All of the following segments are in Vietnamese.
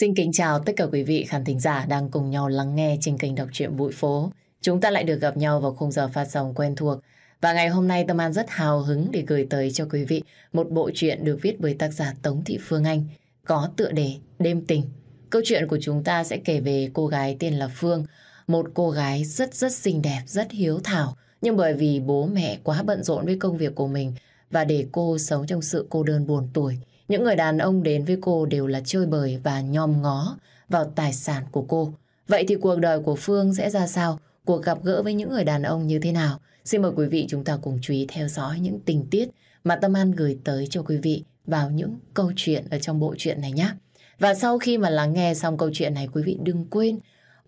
Xin kính chào tất cả quý vị khán thính giả đang cùng nhau lắng nghe trên kênh đọc truyện Bụi Phố. Chúng ta lại được gặp nhau vào khung giờ phát sóng quen thuộc. Và ngày hôm nay Tâm An rất hào hứng để gửi tới cho quý vị một bộ truyện được viết bởi tác giả Tống Thị Phương Anh có tựa đề Đêm Tình. Câu chuyện của chúng ta sẽ kể về cô gái tên là Phương, một cô gái rất rất xinh đẹp, rất hiếu thảo. Nhưng bởi vì bố mẹ quá bận rộn với công việc của mình và để cô sống trong sự cô đơn buồn tuổi, những người đàn ông đến với cô đều là chơi bời và nhòm ngó vào tài sản của cô. Vậy thì cuộc đời của Phương sẽ ra sao? Cuộc gặp gỡ với những người đàn ông như thế nào? Xin mời quý vị chúng ta cùng chú ý theo dõi những tình tiết mà Tâm An gửi tới cho quý vị vào những câu chuyện ở trong bộ truyện này nhé. Và sau khi mà lắng nghe xong câu chuyện này, quý vị đừng quên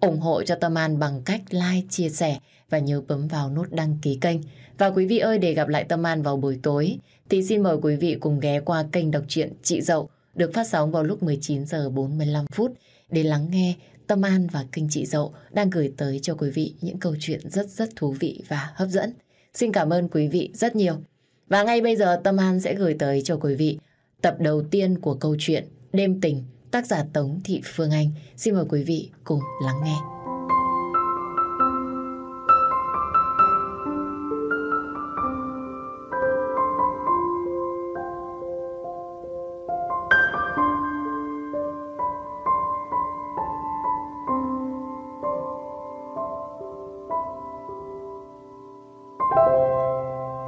ủng hộ cho Tâm An bằng cách like, chia sẻ và nhớ bấm vào nút đăng ký kênh. Và quý vị ơi, để gặp lại Tâm An vào buổi tối, thì xin mời quý vị cùng ghé qua kênh đọc truyện Chị Dậu, được phát sóng vào lúc 19 giờ 45 phút để lắng nghe Tâm An và kênh Chị Dậu, đang gửi tới cho quý vị những câu chuyện rất rất thú vị và hấp dẫn. Xin cảm ơn quý vị rất nhiều. Và ngay bây giờ, Tâm An sẽ gửi tới cho quý vị tập đầu tiên của câu chuyện Đêm Tình, tác giả Tống Thị Phương Anh. Xin mời quý vị cùng lắng nghe.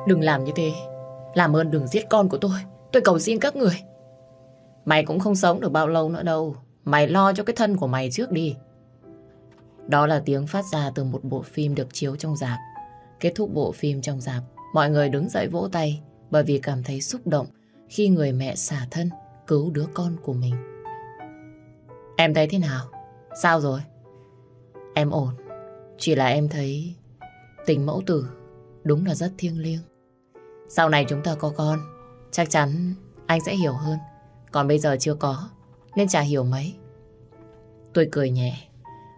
Đừng làm như thế. Làm ơn đừng giết con của tôi. Tôi cầu xin các người. Mày cũng không sống được bao lâu nữa đâu. Mày lo cho cái thân của mày trước đi. Đó là tiếng phát ra từ một bộ phim được chiếu trong dạp. Kết thúc bộ phim trong dạp, mọi người đứng dậy vỗ tay bởi vì cảm thấy xúc động khi người mẹ xả thân cứu đứa con của mình. Em thấy thế nào? Sao rồi? Em ổn. Chỉ là em thấy tình mẫu tử đúng là rất thiêng liêng. Sau này chúng ta có con, chắc chắn anh sẽ hiểu hơn. Còn bây giờ chưa có, nên chả hiểu mấy. Tôi cười nhẹ.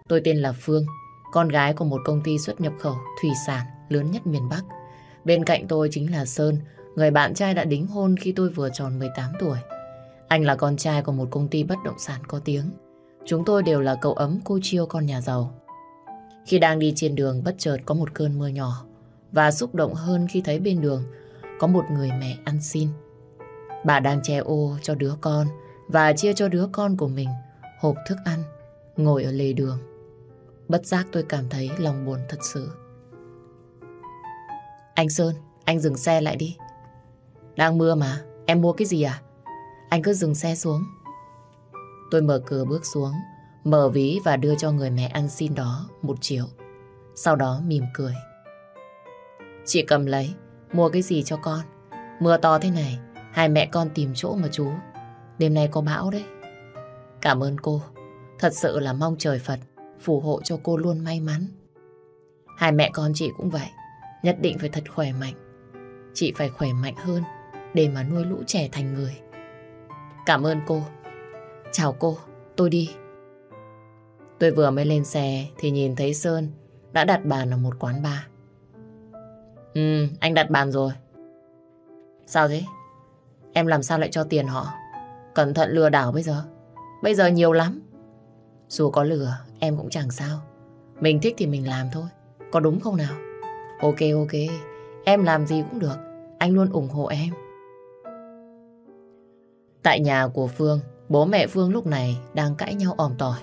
Tôi tên là Phương, con gái của một công ty xuất nhập khẩu thủy sản lớn nhất miền Bắc. Bên cạnh tôi chính là Sơn, người bạn trai đã đính hôn khi tôi vừa tròn 18 tuổi. Anh là con trai của một công ty bất động sản có tiếng. Chúng tôi đều là cậu ấm cô chiêu con nhà giàu. Khi đang đi trên đường bất chợt có một cơn mưa nhỏ và xúc động hơn khi thấy bên đường có một người mẹ ăn xin. Bà đang che ô cho đứa con và chia cho đứa con của mình hộp thức ăn, ngồi ở lề đường. Bất giác tôi cảm thấy lòng buồn thật sự. Anh Sơn, anh dừng xe lại đi. Đang mưa mà, em mua cái gì à? Anh cứ dừng xe xuống. Tôi mở cửa bước xuống, mở ví và đưa cho người mẹ ăn xin đó một triệu. Sau đó mỉm cười. Chị cầm lấy, mua cái gì cho con? Mưa to thế này, Hai mẹ con tìm chỗ mà chú. Đêm nay có bão đấy. Cảm ơn cô. Thật sự là mong trời Phật phù hộ cho cô luôn may mắn. Hai mẹ con chị cũng vậy. Nhất định phải thật khỏe mạnh. Chị phải khỏe mạnh hơn để mà nuôi lũ trẻ thành người. Cảm ơn cô. Chào cô, tôi đi. Tôi vừa mới lên xe thì nhìn thấy Sơn đã đặt bàn ở một quán bar. Ừ, anh đặt bàn rồi. Sao thế? Em làm sao lại cho tiền họ? Cẩn thận lừa đảo bây giờ. Bây giờ nhiều lắm. Dù có lừa, em cũng chẳng sao. Mình thích thì mình làm thôi. Có đúng không nào? Ok ok, em làm gì cũng được. Anh luôn ủng hộ em. Tại nhà của Phương, bố mẹ Phương lúc này đang cãi nhau òm tỏi.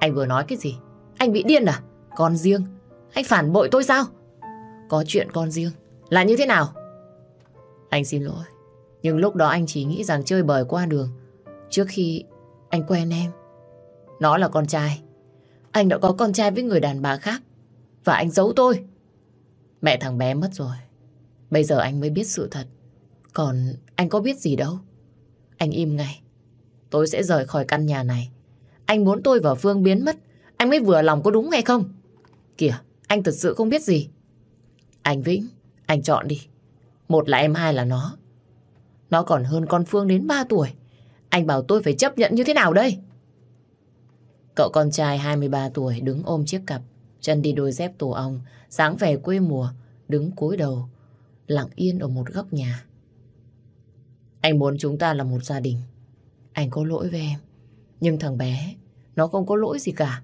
Anh vừa nói cái gì? Anh bị điên à? Con riêng? Anh phản bội tôi sao? Có chuyện con riêng là như thế nào? Anh xin lỗi. Nhưng lúc đó anh chỉ nghĩ rằng chơi bời qua đường trước khi anh quen em. Nó là con trai. Anh đã có con trai với người đàn bà khác. Và anh giấu tôi. Mẹ thằng bé mất rồi. Bây giờ anh mới biết sự thật. Còn anh có biết gì đâu. Anh im ngay. Tôi sẽ rời khỏi căn nhà này. Anh muốn tôi và Phương biến mất. Anh mới vừa lòng có đúng hay không? Kìa, anh thật sự không biết gì. Anh Vĩnh, anh chọn đi. Một là em, hai là nó. Nó còn hơn con Phương đến 3 tuổi. Anh bảo tôi phải chấp nhận như thế nào đây? Cậu con trai 23 tuổi đứng ôm chiếc cặp, chân đi đôi dép tổ ong, sáng vẻ quê mùa, đứng cúi đầu, lặng yên ở một góc nhà. Anh muốn chúng ta là một gia đình. Anh có lỗi với em. Nhưng thằng bé, nó không có lỗi gì cả.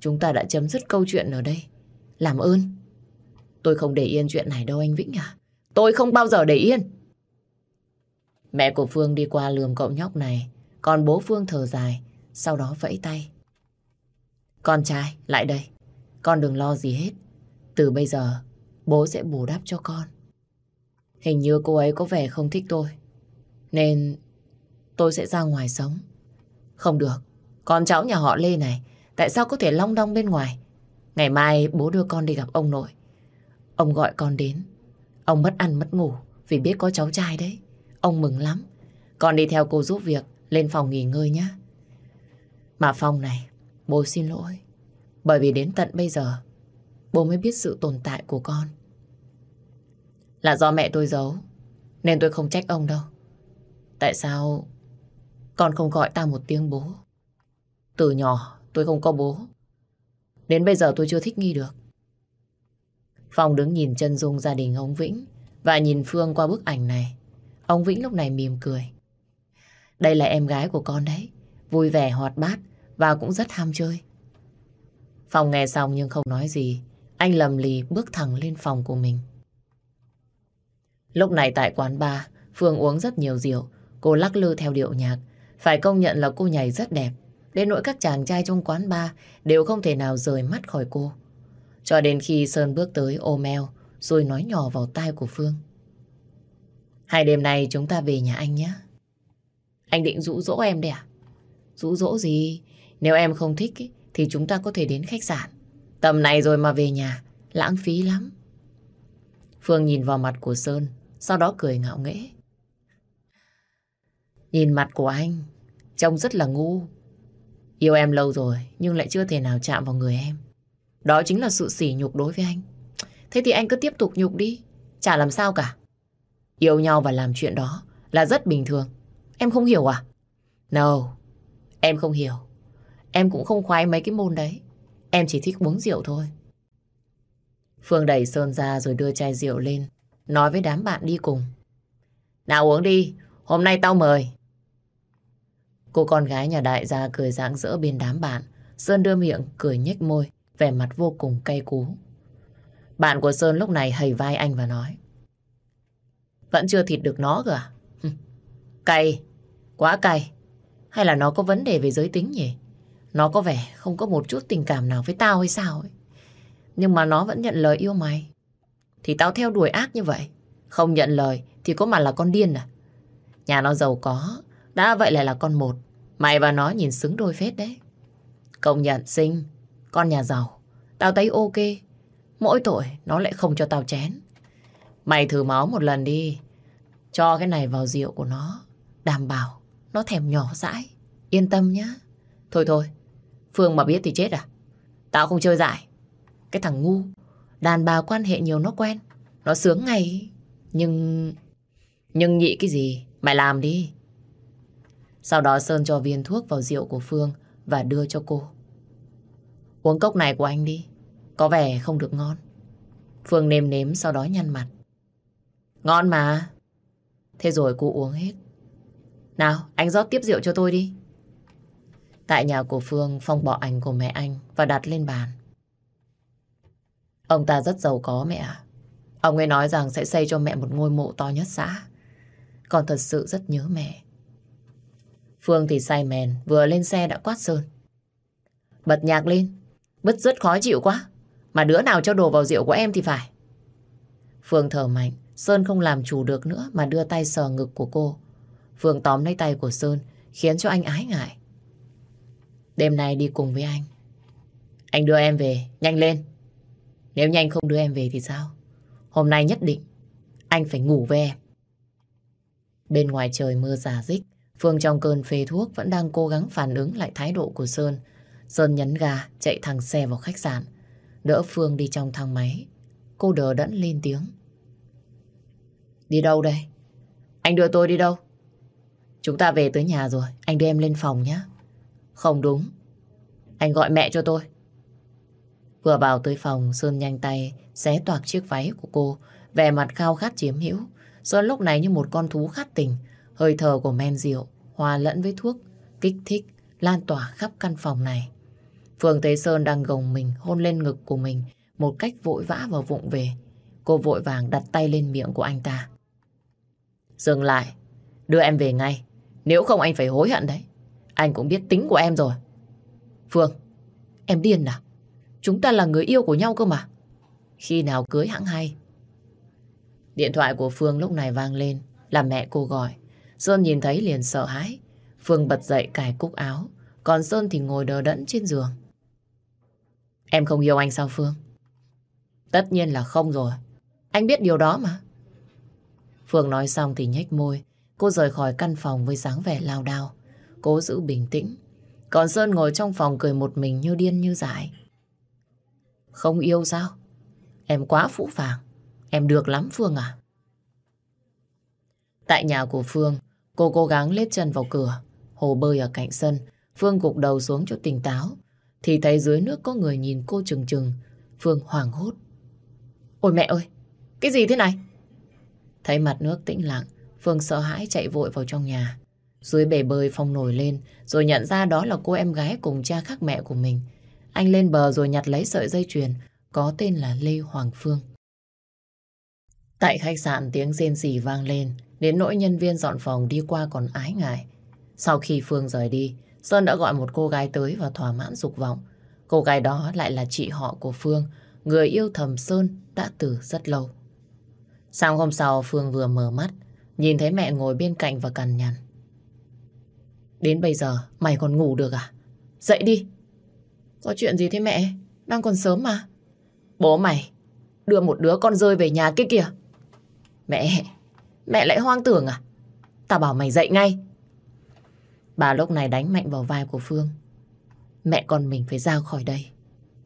Chúng ta đã chấm dứt câu chuyện ở đây. Làm ơn. Tôi không để yên chuyện này đâu anh Vĩnh à. Tôi không bao giờ để yên. Mẹ của Phương đi qua lườm cậu nhóc này. Còn bố Phương thở dài, sau đó vẫy tay. Con trai, lại đây. Con đừng lo gì hết. Từ bây giờ, bố sẽ bù đắp cho con. Hình như cô ấy có vẻ không thích tôi. Nên tôi sẽ ra ngoài sống. Không được, con cháu nhà họ Lê này, tại sao có thể long đong bên ngoài? Ngày mai bố đưa con đi gặp ông nội. Ông gọi con đến. Ông mất ăn mất ngủ vì biết có cháu trai đấy. Ông mừng lắm. Con đi theo cô giúp việc, lên phòng nghỉ ngơi nhé. Mà Phong này, bố xin lỗi. Bởi vì đến tận bây giờ, bố mới biết sự tồn tại của con. Là do mẹ tôi giấu, nên tôi không trách ông đâu. Tại sao con không gọi ta một tiếng bố? Từ nhỏ tôi không có bố. Đến bây giờ tôi chưa thích nghi được. Phong đứng nhìn chân dung gia đình ông Vĩnh và nhìn Phương qua bức ảnh này. Ông Vĩnh lúc này mỉm cười. Đây là em gái của con đấy. Vui vẻ, hoạt bát và cũng rất ham chơi. Phong nghe xong nhưng không nói gì. Anh lầm lì bước thẳng lên phòng của mình. Lúc này tại quán bar, Phương uống rất nhiều rượu. Cô lắc lư theo điệu nhạc. Phải công nhận là cô nhảy rất đẹp. Đến nỗi các chàng trai trong quán bar đều không thể nào rời mắt khỏi cô. Cho đến khi Sơn bước tới ôm eo rồi nói nhỏ vào tai của Phương. Hai đêm nay chúng ta về nhà anh nhé. Anh định rũ rỗ em đấy à? Rũ rỗ gì? Nếu em không thích ý, thì chúng ta có thể đến khách sạn. Tầm này rồi mà về nhà, lãng phí lắm. Phương nhìn vào mặt của Sơn, sau đó cười ngạo nghễ. Nhìn mặt của anh, trông rất là ngu. Yêu em lâu rồi, nhưng lại chưa thể nào chạm vào người em. Đó chính là sự sỉ nhục đối với anh. Thế thì anh cứ tiếp tục nhục đi, chả làm sao cả. Yêu nhau và làm chuyện đó là rất bình thường. Em không hiểu à? No, em không hiểu. Em cũng không khoái mấy cái môn đấy. Em chỉ thích uống rượu thôi. Phương đẩy Sơn ra rồi đưa chai rượu lên, nói với đám bạn đi cùng. Nào uống đi, hôm nay tao mời. Cô con gái nhà đại gia cười rạng rỡ bên đám bạn. Sơn đưa miệng, cười nhếch môi, vẻ mặt vô cùng cay cú. Bạn của Sơn lúc này hầy vai anh và nói. Vẫn chưa thịt được nó cơ à? cay, quá cay. Hay là nó có vấn đề về giới tính nhỉ? Nó có vẻ không có một chút tình cảm nào với tao hay sao ấy. Nhưng mà nó vẫn nhận lời yêu mày. Thì tao theo đuổi ác như vậy. Không nhận lời thì có mà là con điên à? Nhà nó giàu có, đã vậy lại là con một. Mày và nó nhìn xứng đôi phết đấy. Công nhận xinh, con nhà giàu. Tao thấy ok. Mỗi tội nó lại không cho tao chén. Mày thử máu một lần đi. Cho cái này vào rượu của nó. Đảm bảo nó thèm nhỏ dãi. Yên tâm nhá. Thôi thôi, Phương mà biết thì chết à? Tao không chơi dại. Cái thằng ngu, đàn bà quan hệ nhiều nó quen. Nó sướng ngay. Nhưng... Nhưng nhị cái gì? Mày làm đi. Sau đó Sơn cho viên thuốc vào rượu của Phương và đưa cho cô. Uống cốc này của anh đi. Có vẻ không được ngon. Phương nêm nếm sau đó nhăn mặt. Ngon mà. Thế rồi cô uống hết. Nào, anh rót tiếp rượu cho tôi đi. Tại nhà của Phương, Phong bỏ ảnh của mẹ anh và đặt lên bàn. Ông ta rất giàu có mẹ ạ. Ông ấy nói rằng sẽ xây cho mẹ một ngôi mộ to nhất xã. Còn thật sự rất nhớ mẹ. Phương thì say mèn, vừa lên xe đã quát Sơn. Bật nhạc lên, bứt rất khó chịu quá. Mà đứa nào cho đồ vào rượu của em thì phải. Phương thở mạnh, Sơn không làm chủ được nữa mà đưa tay sờ ngực của cô. Phương tóm lấy tay của Sơn, khiến cho anh ái ngại. Đêm nay đi cùng với anh. Anh đưa em về, nhanh lên. Nếu nhanh không đưa em về thì sao? Hôm nay nhất định anh phải ngủ với em. Bên ngoài trời mưa giả dích, Phương trong cơn phê thuốc vẫn đang cố gắng phản ứng lại thái độ của Sơn. Sơn nhấn ga, chạy thẳng xe vào khách sạn. Đỡ Phương đi trong thang máy. Cô đỡ đẫn lên tiếng. Đi đâu đây? Anh đưa tôi đi đâu? Chúng ta về tới nhà rồi, anh đưa em lên phòng nhé. Không đúng. Anh gọi mẹ cho tôi. Vừa vào tới phòng, Sơn nhanh tay xé toạc chiếc váy của cô, vẻ mặt khao khát chiếm hữu. Sơn lúc này như một con thú khát tình, hơi thở của men rượu, hòa lẫn với thuốc, kích thích, lan tỏa khắp căn phòng này. Phương Thế Sơn đang gồng mình hôn lên ngực của mình một cách vội vã và vụng về. Cô vội vàng đặt tay lên miệng của anh ta. Dừng lại, đưa em về ngay. Nếu không anh phải hối hận đấy. Anh cũng biết tính của em rồi. Phương, em điên à? Chúng ta là người yêu của nhau cơ mà. Khi nào cưới hãng hay? Điện thoại của Phương lúc này vang lên, là mẹ cô gọi. Sơn nhìn thấy liền sợ hãi. Phương bật dậy cài cúc áo, còn Sơn thì ngồi đờ đẫn trên giường. Em không yêu anh sao Phương? Tất nhiên là không rồi. Anh biết điều đó mà. Phương nói xong thì nhếch môi. Cô rời khỏi căn phòng với dáng vẻ lao đao. Cố giữ bình tĩnh. Còn Sơn ngồi trong phòng cười một mình như điên như dại. Không yêu sao? Em quá phũ phàng. Em được lắm Phương à? Tại nhà của Phương, cô cố gắng lết chân vào cửa. Hồ bơi ở cạnh sân. Phương gục đầu xuống cho tỉnh táo. Thì thấy dưới nước có người nhìn cô chừng chừng. Phương hoảng hốt. Ôi mẹ ơi! Cái gì thế này? Thấy mặt nước tĩnh lặng, Phương sợ hãi chạy vội vào trong nhà. Dưới bể bơi Phong nổi lên, rồi nhận ra đó là cô em gái cùng cha khác mẹ của mình. Anh lên bờ rồi nhặt lấy sợi dây chuyền, có tên là Lê Hoàng Phương. Tại khách sạn tiếng rên rỉ vang lên, đến nỗi nhân viên dọn phòng đi qua còn ái ngại. Sau khi Phương rời đi, Sơn đã gọi một cô gái tới và thỏa mãn dục vọng. Cô gái đó lại là chị họ của Phương, người yêu thầm Sơn đã từ rất lâu. Sáng hôm sau Phương vừa mở mắt, nhìn thấy mẹ ngồi bên cạnh và cằn nhằn. Đến bây giờ mày còn ngủ được à? Dậy đi. Có chuyện gì thế mẹ? Đang còn sớm mà. Bố mày đưa một đứa con rơi về nhà kia kìa. Mẹ, mẹ lại hoang tưởng à? Tao bảo mày dậy ngay. Bà lúc này đánh mạnh vào vai của Phương. Mẹ con mình phải ra khỏi đây.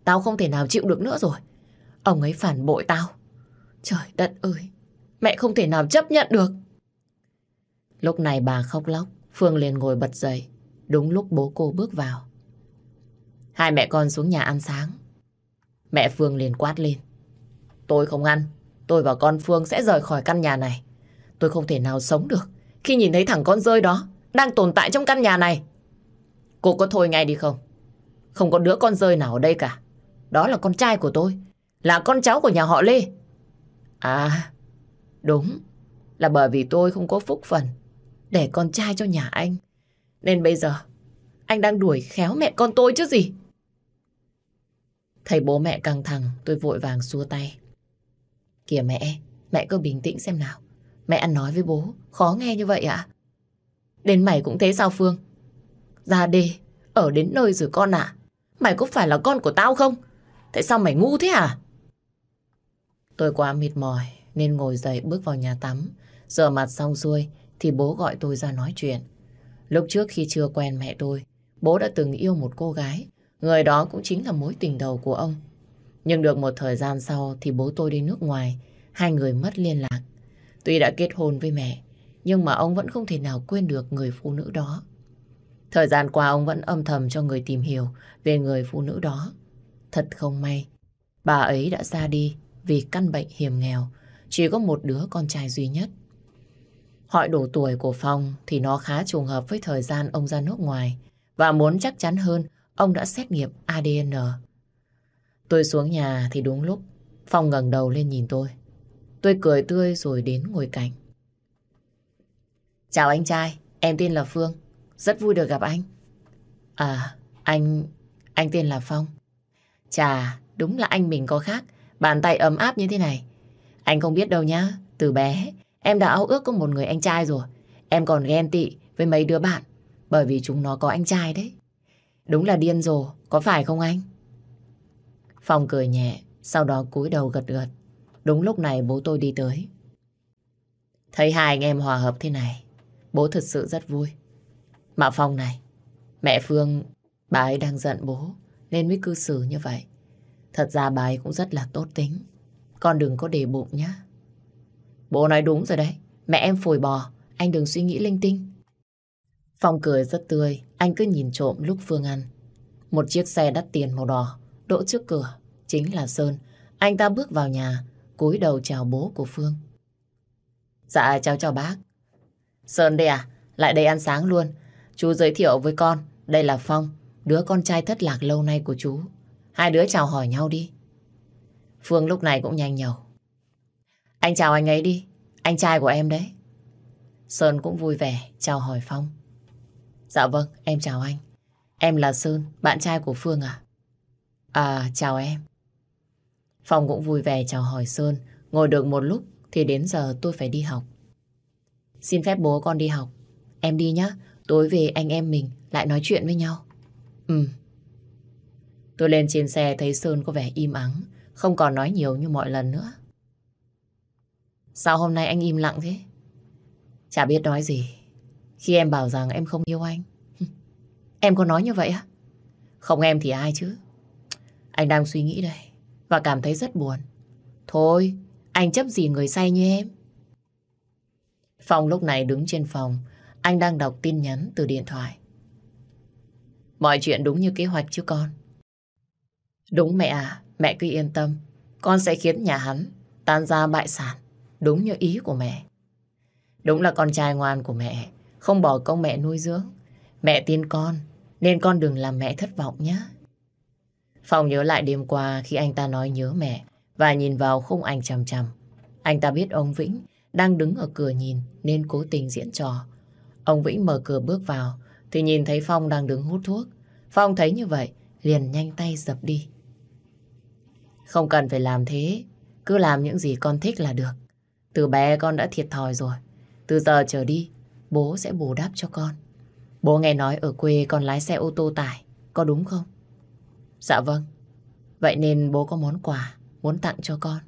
Tao không thể nào chịu được nữa rồi. Ông ấy phản bội tao. Trời đất ơi, mẹ không thể nào chấp nhận được. Lúc này bà khóc lóc, Phương liền ngồi bật dậy. Đúng lúc bố cô bước vào. Hai mẹ con xuống nhà ăn sáng. Mẹ Phương liền quát lên. Tôi không ăn, tôi và con Phương sẽ rời khỏi căn nhà này. Tôi không thể nào sống được khi nhìn thấy thằng con rơi đó đang tồn tại trong căn nhà này. Cô có thôi ngay đi không? Không có đứa con rơi nào ở đây cả. Đó là con trai của tôi, là con cháu của nhà họ Lê. À, đúng, là bởi vì tôi không có phúc phần để con trai cho nhà anh. Nên bây giờ, anh đang đuổi khéo mẹ con tôi chứ gì. Thấy bố mẹ căng thẳng, tôi vội vàng xua tay. Kìa mẹ, mẹ cứ bình tĩnh xem nào. Mẹ ăn nói với bố, khó nghe như vậy ạ? Đến mày cũng thế sao Phương? Ra đi, ở đến nơi rồi con ạ. Mày có phải là con của tao không? Tại sao mày ngu thế à? Tôi quá mệt mỏi nên ngồi dậy bước vào nhà tắm. Rửa mặt xong xuôi thì bố gọi tôi ra nói chuyện. Lúc trước khi chưa quen mẹ tôi, bố đã từng yêu một cô gái. Người đó cũng chính là mối tình đầu của ông. Nhưng được một thời gian sau thì bố tôi đi nước ngoài, hai người mất liên lạc. Tuy đã kết hôn với mẹ, nhưng mà ông vẫn không thể nào quên được người phụ nữ đó. Thời gian qua ông vẫn âm thầm cho người tìm hiểu về người phụ nữ đó. Thật không may, bà ấy đã ra đi vì căn bệnh hiểm nghèo, chỉ có một đứa con trai duy nhất. Hỏi độ tuổi của Phong thì nó khá trùng hợp với thời gian ông ra nước ngoài và muốn chắc chắn hơn, ông đã xét nghiệm ADN. Tôi xuống nhà thì đúng lúc Phong ngẩng đầu lên nhìn tôi. Tôi cười tươi rồi đến ngồi cạnh. Chào anh trai, em tên là Phương. Rất vui được gặp anh. À, anh... anh tên là Phong. Chà, đúng là anh mình có khác. Bàn tay ấm áp như thế này. Anh không biết đâu nhá. Từ bé, em đã ao ước có một người anh trai rồi. Em còn ghen tị với mấy đứa bạn. Bởi vì chúng nó có anh trai đấy. Đúng là điên rồ, có phải không anh? Phong cười nhẹ, sau đó cúi đầu gật gật. Đúng lúc này bố tôi đi tới. Thấy hai anh em hòa hợp thế này, bố thật sự rất vui. Mà Phong này, mẹ Phương, bà ấy đang giận bố, nên mới cư xử như vậy. Thật ra bà ấy cũng rất là tốt tính. Con đừng có để bụng nhá. Bố nói đúng rồi đấy. Mẹ em phổi bò, anh đừng suy nghĩ linh tinh. Phong cười rất tươi, anh cứ nhìn trộm lúc Phương ăn. Một chiếc xe đắt tiền màu đỏ, đỗ trước cửa, chính là Sơn. Anh ta bước vào nhà, cúi đầu chào bố của Phương. Dạ, chào chào bác. Sơn đây à? Lại đây ăn sáng luôn. Chú giới thiệu với con, đây là Phong, đứa con trai thất lạc lâu nay của chú. Hai đứa chào hỏi nhau đi. Phương lúc này cũng nhanh nhẩu, Anh chào anh ấy đi, anh trai của em đấy. Sơn cũng vui vẻ chào hỏi Phong. Dạ vâng, em chào anh. Em là Sơn, bạn trai của Phương à? À, chào em. Phong cũng vui vẻ chào hỏi Sơn. Ngồi được một lúc thì đến giờ tôi phải đi học. Xin phép bố con đi học. Em đi nhá, tối về anh em mình lại nói chuyện với nhau. Ừ. Tôi lên trên xe thấy Sơn có vẻ im ắng, không còn nói nhiều như mọi lần nữa. Sao hôm nay anh im lặng thế? Chả biết nói gì. Khi em bảo rằng em không yêu anh. Em có nói như vậy á? Không em thì ai chứ? Anh đang suy nghĩ đây. Và cảm thấy rất buồn. Thôi, anh chấp gì người say như em? Phong lúc này đứng trên phòng. Anh đang đọc tin nhắn từ điện thoại. Mọi chuyện đúng như kế hoạch chứ con. Đúng mẹ à, mẹ cứ yên tâm. Con sẽ khiến nhà hắn tan ra bại sản. Đúng như ý của mẹ. Đúng là con trai ngoan của mẹ. Không bỏ công mẹ nuôi dưỡng. Mẹ tin con, nên con đừng làm mẹ thất vọng nhé. Phong nhớ lại đêm qua khi anh ta nói nhớ mẹ và nhìn vào khung ảnh chằm chằm. Anh ta biết ông Vĩnh đang đứng ở cửa nhìn nên cố tình diễn trò. Ông Vĩnh mở cửa bước vào thì nhìn thấy Phong đang đứng hút thuốc. Phong thấy như vậy liền nhanh tay dập đi. Không cần phải làm thế, cứ làm những gì con thích là được. Từ bé con đã thiệt thòi rồi. Từ giờ trở đi, bố sẽ bù đắp cho con. Bố nghe nói ở quê con lái xe ô tô tải, có đúng không? Dạ vâng. Vậy nên bố có món quà muốn tặng cho con.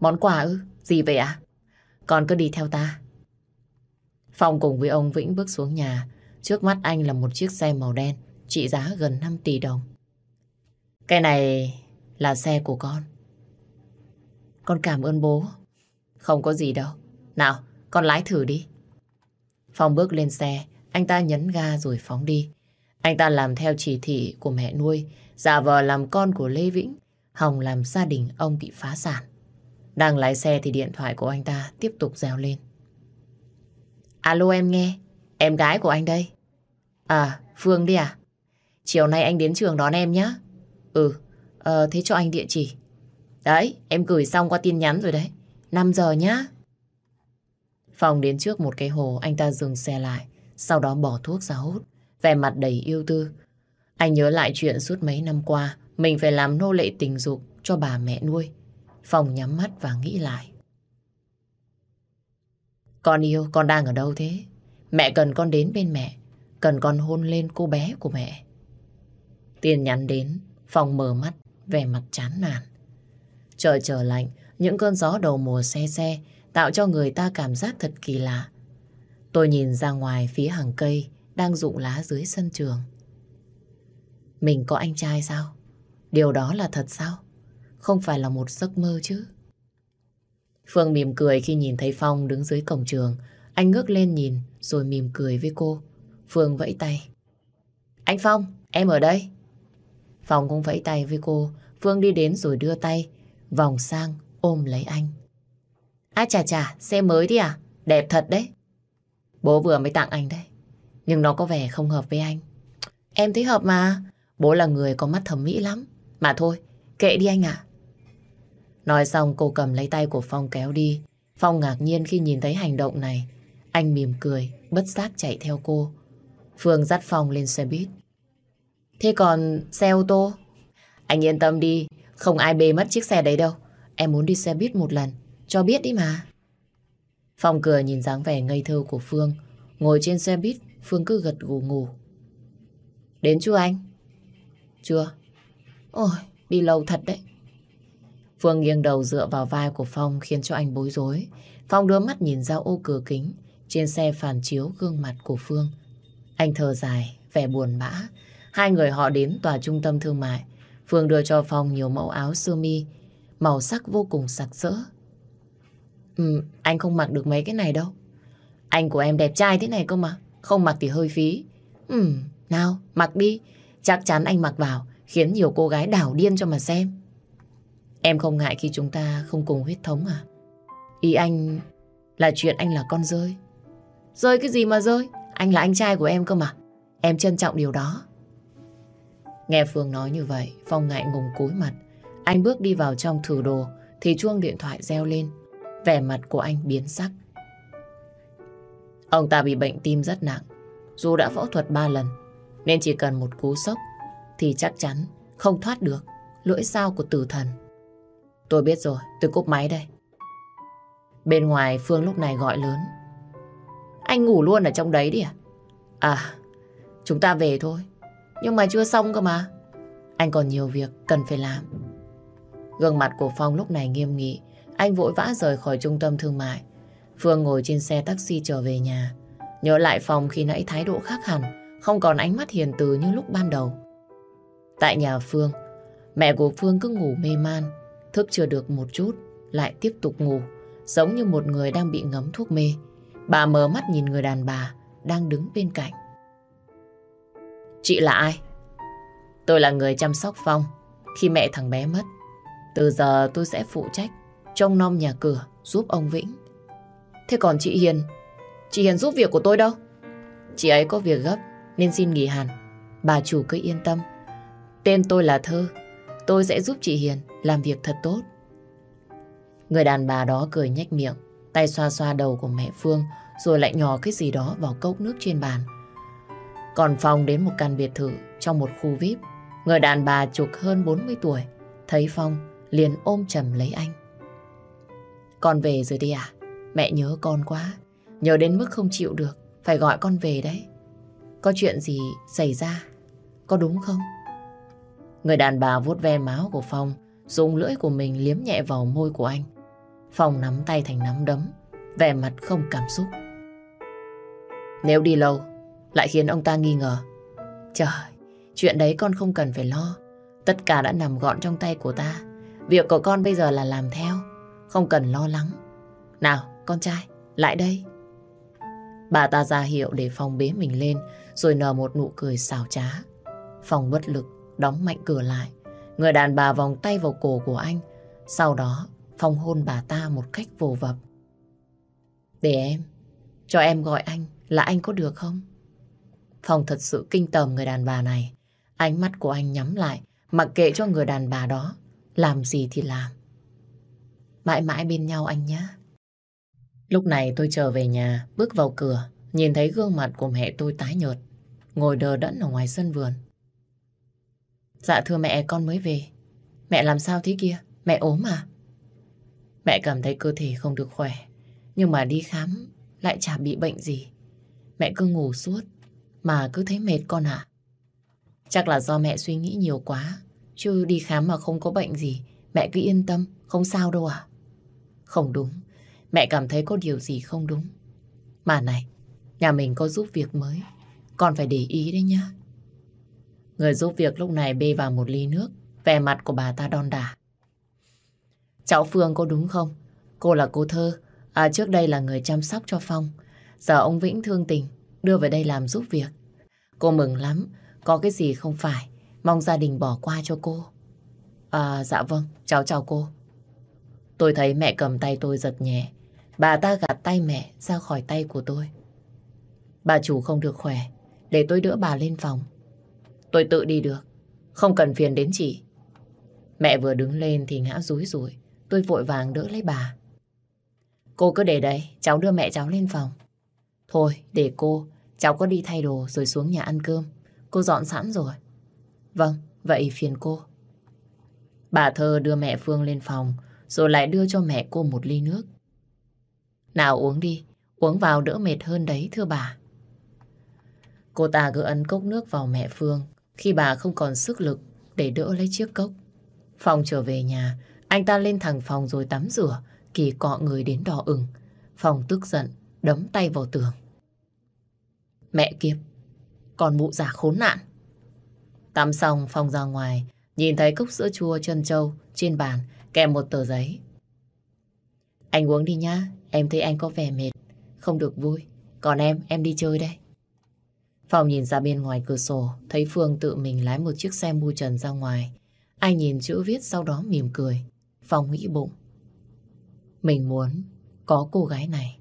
Món quà ư? Gì vậy ạ? Con cứ đi theo ta. Phong cùng với ông Vĩnh bước xuống nhà. Trước mắt anh là một chiếc xe màu đen trị giá gần 5 tỷ đồng. Cái này là xe của con. Con cảm ơn bố. Không có gì đâu. Nào, con lái thử đi. Phong bước lên xe, anh ta nhấn ga rồi phóng đi. Anh ta làm theo chỉ thị của mẹ nuôi, giả vờ làm con của Lê Vĩnh, hòng làm gia đình ông bị phá sản. Đang lái xe thì điện thoại của anh ta tiếp tục reo lên. Alo em nghe, em gái của anh đây. À, Phương đi à? Chiều nay anh đến trường đón em nhé. Ừ, ờ, thế cho anh địa chỉ. Đấy, em gửi xong qua tin nhắn rồi đấy. 5 giờ nhá. Phòng đến trước một cái hồ, anh ta dừng xe lại, sau đó bỏ thuốc ra hút, vẻ mặt đầy yêu tư. Anh nhớ lại chuyện suốt mấy năm qua, mình phải làm nô lệ tình dục cho bà mẹ nuôi. Phòng nhắm mắt và nghĩ lại. Con yêu, con đang ở đâu thế? Mẹ cần con đến bên mẹ, cần con hôn lên cô bé của mẹ. Tiền nhắn đến, Phòng mở mắt, vẻ mặt chán nản. Trời trở lạnh, những cơn gió đầu mùa xe xe tạo cho người ta cảm giác thật kỳ lạ. Tôi nhìn ra ngoài phía hàng cây đang rụng lá dưới sân trường. Mình có anh trai sao? Điều đó là thật sao? Không phải là một giấc mơ chứ? Phương mỉm cười khi nhìn thấy Phong đứng dưới cổng trường. Anh ngước lên nhìn rồi mỉm cười với cô. Phương vẫy tay. Anh Phong, em ở đây. Phong cũng vẫy tay với cô. Phương đi đến rồi đưa tay, vòng sang ôm lấy anh. À chà chà, xe mới đi à? Đẹp thật đấy. Bố vừa mới tặng anh đấy. Nhưng nó có vẻ không hợp với anh. Em thấy hợp mà. Bố là người có mắt thẩm mỹ lắm. Mà thôi, kệ đi anh ạ. Nói xong cô cầm lấy tay của Phong kéo đi. Phong ngạc nhiên khi nhìn thấy hành động này. Anh mỉm cười, bất giác chạy theo cô. Phương dắt Phong lên xe buýt. Thế còn xe ô tô? Anh yên tâm đi, không ai bê mất chiếc xe đấy đâu. Em muốn đi xe buýt một lần, cho biết đi mà. Phong cười nhìn dáng vẻ ngây thơ của Phương. Ngồi trên xe buýt, Phương cứ gật gù ngủ. Đến chưa anh? Chưa. Ôi, đi lâu thật đấy. Phương nghiêng đầu dựa vào vai của Phong khiến cho anh bối rối. Phong đưa mắt nhìn ra ô cửa kính. Trên xe phản chiếu gương mặt của Phương. Anh thở dài, vẻ buồn bã. Hai người họ đến tòa trung tâm thương mại. Phương đưa cho Phong nhiều mẫu áo sơ mi, màu sắc vô cùng sặc sỡ. Ừ, anh không mặc được mấy cái này đâu. Anh của em đẹp trai thế này cơ mà. Không mặc thì hơi phí. Ừ, nào, mặc đi. Chắc chắn anh mặc vào, khiến nhiều cô gái đảo điên cho mà xem. Em không ngại khi chúng ta không cùng huyết thống à? Ý anh là chuyện anh là con rơi. Rơi cái gì mà rơi? Anh là anh trai của em cơ mà. em trân trọng điều đó. Nghe Phương nói như vậy, Phong ngại ngùng cúi mặt. Anh bước đi vào trong thử đồ, thì chuông điện thoại reo lên. Vẻ mặt của anh biến sắc. Ông ta bị bệnh tim rất nặng. Dù đã phẫu thuật 3 lần, nên chỉ cần một cú sốc thì chắc chắn không thoát được lưỡi dao của tử thần. Tôi biết rồi, tôi cúp máy đây. Bên ngoài Phương lúc này gọi lớn. Anh ngủ luôn ở trong đấy đi à? À, chúng ta về thôi. Nhưng mà chưa xong cơ mà. Anh còn nhiều việc cần phải làm. Gương mặt của Phong lúc này nghiêm nghị. Anh vội vã rời khỏi trung tâm thương mại. Phương ngồi trên xe taxi trở về nhà. Nhớ lại Phong khi nãy thái độ khác hẳn. Không còn ánh mắt hiền từ như lúc ban đầu. Tại nhà Phương, mẹ của Phương cứ ngủ mê man. Thức chưa được một chút, lại tiếp tục ngủ. Giống như một người đang bị ngấm thuốc mê. Bà mở mắt nhìn người đàn bà đang đứng bên cạnh. Chị là ai? Tôi là người chăm sóc Phong khi mẹ thằng bé mất. Từ giờ tôi sẽ phụ trách trông nom nhà cửa giúp ông Vĩnh. Thế còn chị Hiền, chị Hiền giúp việc của tôi đâu? Chị ấy có việc gấp nên xin nghỉ hẳn. Bà chủ cứ yên tâm. Tên tôi là Thơ. Tôi sẽ giúp chị Hiền làm việc thật tốt. Người đàn bà đó cười nhếch miệng, tay xoa xoa đầu của mẹ Phương rồi lại nhỏ cái gì đó vào cốc nước trên bàn. Còn Phong đến một căn biệt thự trong một khu VIP. Người đàn bà chục hơn 40 tuổi. Thấy Phong liền ôm chầm lấy anh. Con về rồi đi à? Mẹ nhớ con quá. Nhớ đến mức không chịu được. Phải gọi con về đấy. Có chuyện gì xảy ra? Có đúng không? Người đàn bà vuốt ve máu của Phong dùng lưỡi của mình liếm nhẹ vào môi của anh. phòng nắm tay thành nắm đấm, vẻ mặt không cảm xúc. Nếu đi lâu, lại khiến ông ta nghi ngờ. Trời, chuyện đấy con không cần phải lo. Tất cả đã nằm gọn trong tay của ta. Việc của con bây giờ là làm theo, không cần lo lắng. Nào, con trai, lại đây. Bà ta ra hiệu để Phong bế mình lên, rồi nở một nụ cười xào trá. Phong bất lực, đóng mạnh cửa lại. Người đàn bà vòng tay vào cổ của anh. Sau đó, Phong hôn bà ta một cách vô vập. Để em, cho em gọi anh là anh có được không? Phong thật sự kinh tởm người đàn bà này. Ánh mắt của anh nhắm lại, mặc kệ cho người đàn bà đó. Làm gì thì làm. Mãi mãi bên nhau anh nhé. Lúc này tôi trở về nhà, bước vào cửa, nhìn thấy gương mặt của mẹ tôi tái nhợt, ngồi đờ đẫn ở ngoài sân vườn. Dạ thưa mẹ, con mới về. Mẹ làm sao thế kia? Mẹ ốm à? Mẹ cảm thấy cơ thể không được khỏe, nhưng mà đi khám lại chả bị bệnh gì. Mẹ cứ ngủ suốt, mà cứ thấy mệt con ạ. Chắc là do mẹ suy nghĩ nhiều quá, chứ đi khám mà không có bệnh gì, mẹ cứ yên tâm, không sao đâu à. Không đúng, mẹ cảm thấy có điều gì không đúng. Mà này, nhà mình có giúp việc mới, con phải để ý đấy nhá. Người giúp việc lúc này bê vào một ly nước, vẻ mặt của bà ta đon đả. Cháu Phương có đúng không? Cô là cô Thơ, à trước đây là người chăm sóc cho Phong. Giờ ông Vĩnh thương tình, đưa về đây làm giúp việc. Cô mừng lắm, có cái gì không phải, mong gia đình bỏ qua cho cô. À dạ vâng, cháu chào cô. Tôi thấy mẹ cầm tay tôi giật nhẹ, bà ta gạt tay mẹ ra khỏi tay của tôi. Bà chủ không được khỏe, để tôi đỡ bà lên phòng. Tôi tự đi được, không cần phiền đến chị. Mẹ vừa đứng lên thì ngã rúi rủi, tôi vội vàng đỡ lấy bà. Cô cứ để đây, cháu đưa mẹ cháu lên phòng. Thôi, để cô, cháu có đi thay đồ rồi xuống nhà ăn cơm. Cô dọn sẵn rồi. Vâng, vậy phiền cô. Bà Thơ đưa mẹ Phương lên phòng, rồi lại đưa cho mẹ cô một ly nước. Nào uống đi, uống vào đỡ mệt hơn đấy thưa bà. Cô ta gỡ ấn cốc nước vào mẹ Phương khi bà không còn sức lực để đỡ lấy chiếc cốc. Phong trở về nhà, anh ta lên thẳng phòng rồi tắm rửa, kỳ cọ người đến đỏ ửng. Phong tức giận, đấm tay vào tường. Mẹ kiếp, còn mụ già khốn nạn. Tắm xong, Phong ra ngoài, nhìn thấy cốc sữa chua chân trâu trên bàn, kèm một tờ giấy. Anh uống đi nhá, em thấy anh có vẻ mệt, không được vui. Còn em, em đi chơi đây. Phong nhìn ra bên ngoài cửa sổ, thấy Phương tự mình lái một chiếc xe mu trần ra ngoài. Anh nhìn chữ viết sau đó mỉm cười. Phong nghĩ bụng. Mình muốn có cô gái này.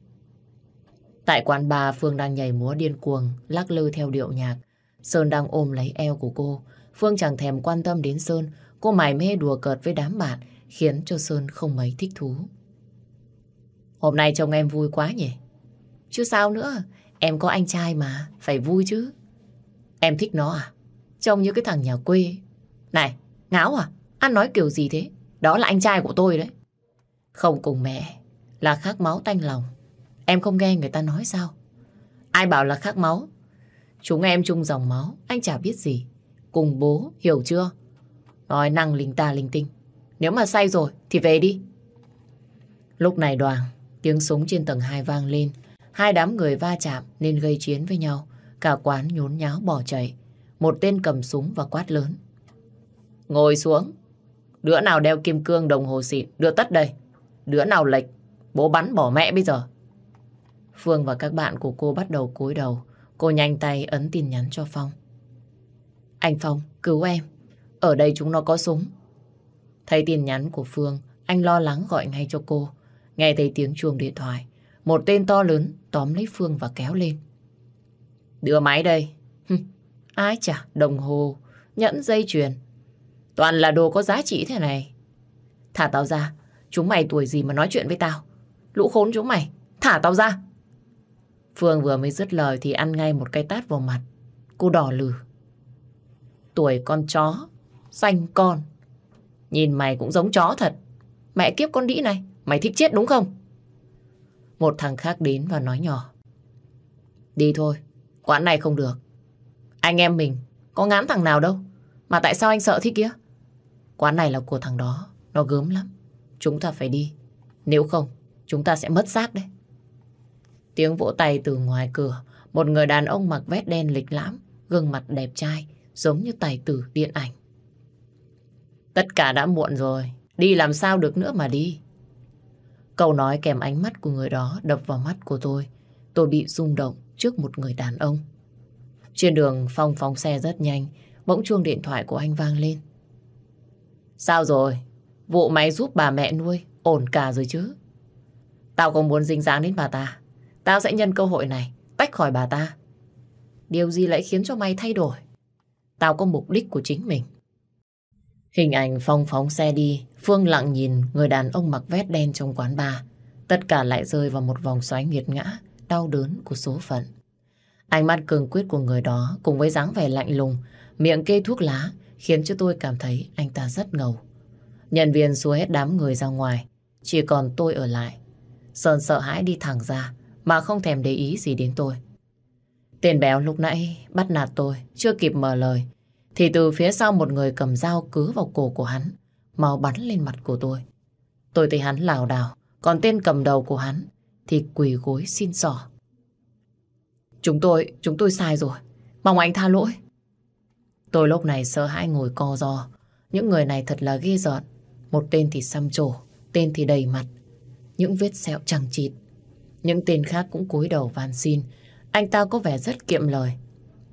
Tại quán bar Phương đang nhảy múa điên cuồng, lắc lư theo điệu nhạc. Sơn đang ôm lấy eo của cô. Phương chẳng thèm quan tâm đến Sơn. Cô mải mê đùa cợt với đám bạn khiến cho Sơn không mấy thích thú. Hôm nay chồng em vui quá nhỉ? Chứ sao nữa, em có anh trai mà, phải vui chứ. Em thích nó à? Trông như cái thằng nhà quê. Này, ngáo à? Anh nói kiểu gì thế? Đó là anh trai của tôi đấy. Không cùng mẹ, là khác máu tanh lòng. Em không nghe người ta nói sao? Ai bảo là khác máu? Chúng em chung dòng máu, anh chả biết gì. Cùng bố, hiểu chưa? Nói năng linh ta linh tinh. Nếu mà say rồi thì về đi. Lúc này đoàn, tiếng súng trên tầng 2 vang lên. Hai đám người va chạm nên gây chiến với nhau. Cả quán nhốn nháo bỏ chạy. Một tên cầm súng và quát lớn. Ngồi xuống. Đứa nào đeo kim cương đồng hồ xịn, đưa tất đây. Đứa nào lệch, bố bắn bỏ mẹ bây giờ. Phương và các bạn của cô bắt đầu cúi đầu. Cô nhanh tay ấn tin nhắn cho Phong. Anh Phong, cứu em. Ở đây chúng nó có súng. Thấy tin nhắn của Phương, anh lo lắng gọi ngay cho cô. Nghe thấy tiếng chuông điện thoại. Một tên to lớn tóm lấy Phương và kéo lên. Đưa máy đây. Ai chả, đồng hồ, nhẫn dây chuyền. Toàn là đồ có giá trị thế này. Thả tao ra. Chúng mày tuổi gì mà nói chuyện với tao. Lũ khốn chúng mày. Thả tao ra. Phương vừa mới dứt lời thì ăn ngay một cái tát vào mặt. Cô đỏ lừ. Tuổi con chó. Xanh con. Nhìn mày cũng giống chó thật. Mẹ kiếp con đĩ này. Mày thích chết đúng không? Một thằng khác đến và nói nhỏ. Đi thôi. Quán này không được. Anh em mình có ngán thằng nào đâu. Mà tại sao anh sợ thế kia? Quán này là của thằng đó. Nó gớm lắm. Chúng ta phải đi. Nếu không, chúng ta sẽ mất xác đấy. Tiếng vỗ tay từ ngoài cửa. Một người đàn ông mặc vest đen lịch lãm, gương mặt đẹp trai, giống như tài tử điện ảnh. Tất cả đã muộn rồi. Đi làm sao được nữa mà đi. Câu nói kèm ánh mắt của người đó đập vào mắt của tôi. Tôi bị rung động trước một người đàn ông. Trên đường Phong phóng xe rất nhanh, bỗng chuông điện thoại của anh vang lên. Sao rồi? Vụ máy giúp bà mẹ nuôi, ổn cả rồi chứ? Tao không muốn dính dáng đến bà ta. Tao sẽ nhân cơ hội này, tách khỏi bà ta. Điều gì lại khiến cho mày thay đổi? Tao có mục đích của chính mình. Hình ảnh Phong phóng xe đi, Phương lặng nhìn người đàn ông mặc vest đen trong quán bar. Tất cả lại rơi vào một vòng xoáy nghiệt ngã, đau đớn của số phận. Ánh mắt cường quyết của người đó cùng với dáng vẻ lạnh lùng, miệng kê thuốc lá khiến cho tôi cảm thấy anh ta rất ngầu. Nhân viên xua hết đám người ra ngoài, chỉ còn tôi ở lại. Sơn sợ hãi đi thẳng ra mà không thèm để ý gì đến tôi. Tên béo lúc nãy bắt nạt tôi, chưa kịp mở lời, thì từ phía sau một người cầm dao cứ vào cổ của hắn, mau bắn lên mặt của tôi. Tôi thấy hắn lảo đảo, còn tên cầm đầu của hắn thì quỳ gối xin sỏ. Chúng tôi, chúng tôi sai rồi. Mong anh tha lỗi. Tôi lúc này sợ hãi ngồi co ro. Những người này thật là ghê giọt, Một tên thì xăm trổ, tên thì đầy mặt. Những vết sẹo chẳng chịt. Những tên khác cũng cúi đầu van xin. Anh ta có vẻ rất kiệm lời.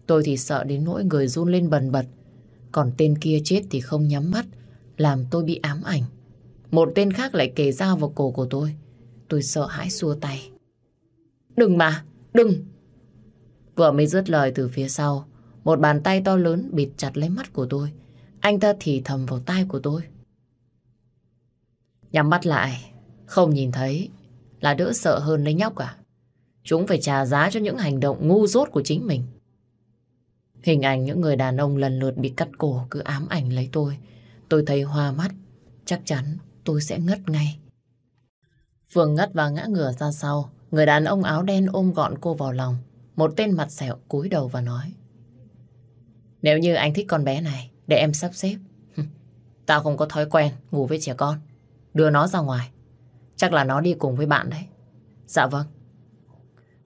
Tôi thì sợ đến nỗi người run lên bần bật. Còn tên kia chết thì không nhắm mắt, làm tôi bị ám ảnh. Một tên khác lại kề dao vào cổ của tôi. Tôi sợ hãi xua tay. Đừng mà, đừng! Vừa mới dứt lời từ phía sau, một bàn tay to lớn bịt chặt lấy mắt của tôi. Anh ta thì thầm vào tai của tôi. Nhắm mắt lại, không nhìn thấy là đỡ sợ hơn lấy nhóc à. Chúng phải trả giá cho những hành động ngu dốt của chính mình. Hình ảnh những người đàn ông lần lượt bị cắt cổ cứ ám ảnh lấy tôi. Tôi thấy hoa mắt, chắc chắn tôi sẽ ngất ngay. Phương ngất và ngã ngửa ra sau. Người đàn ông áo đen ôm gọn cô vào lòng. Một tên mặt sẹo cúi đầu và nói. Nếu như anh thích con bé này, để em sắp xếp. Tao không có thói quen ngủ với trẻ con. Đưa nó ra ngoài. Chắc là nó đi cùng với bạn đấy. Dạ vâng.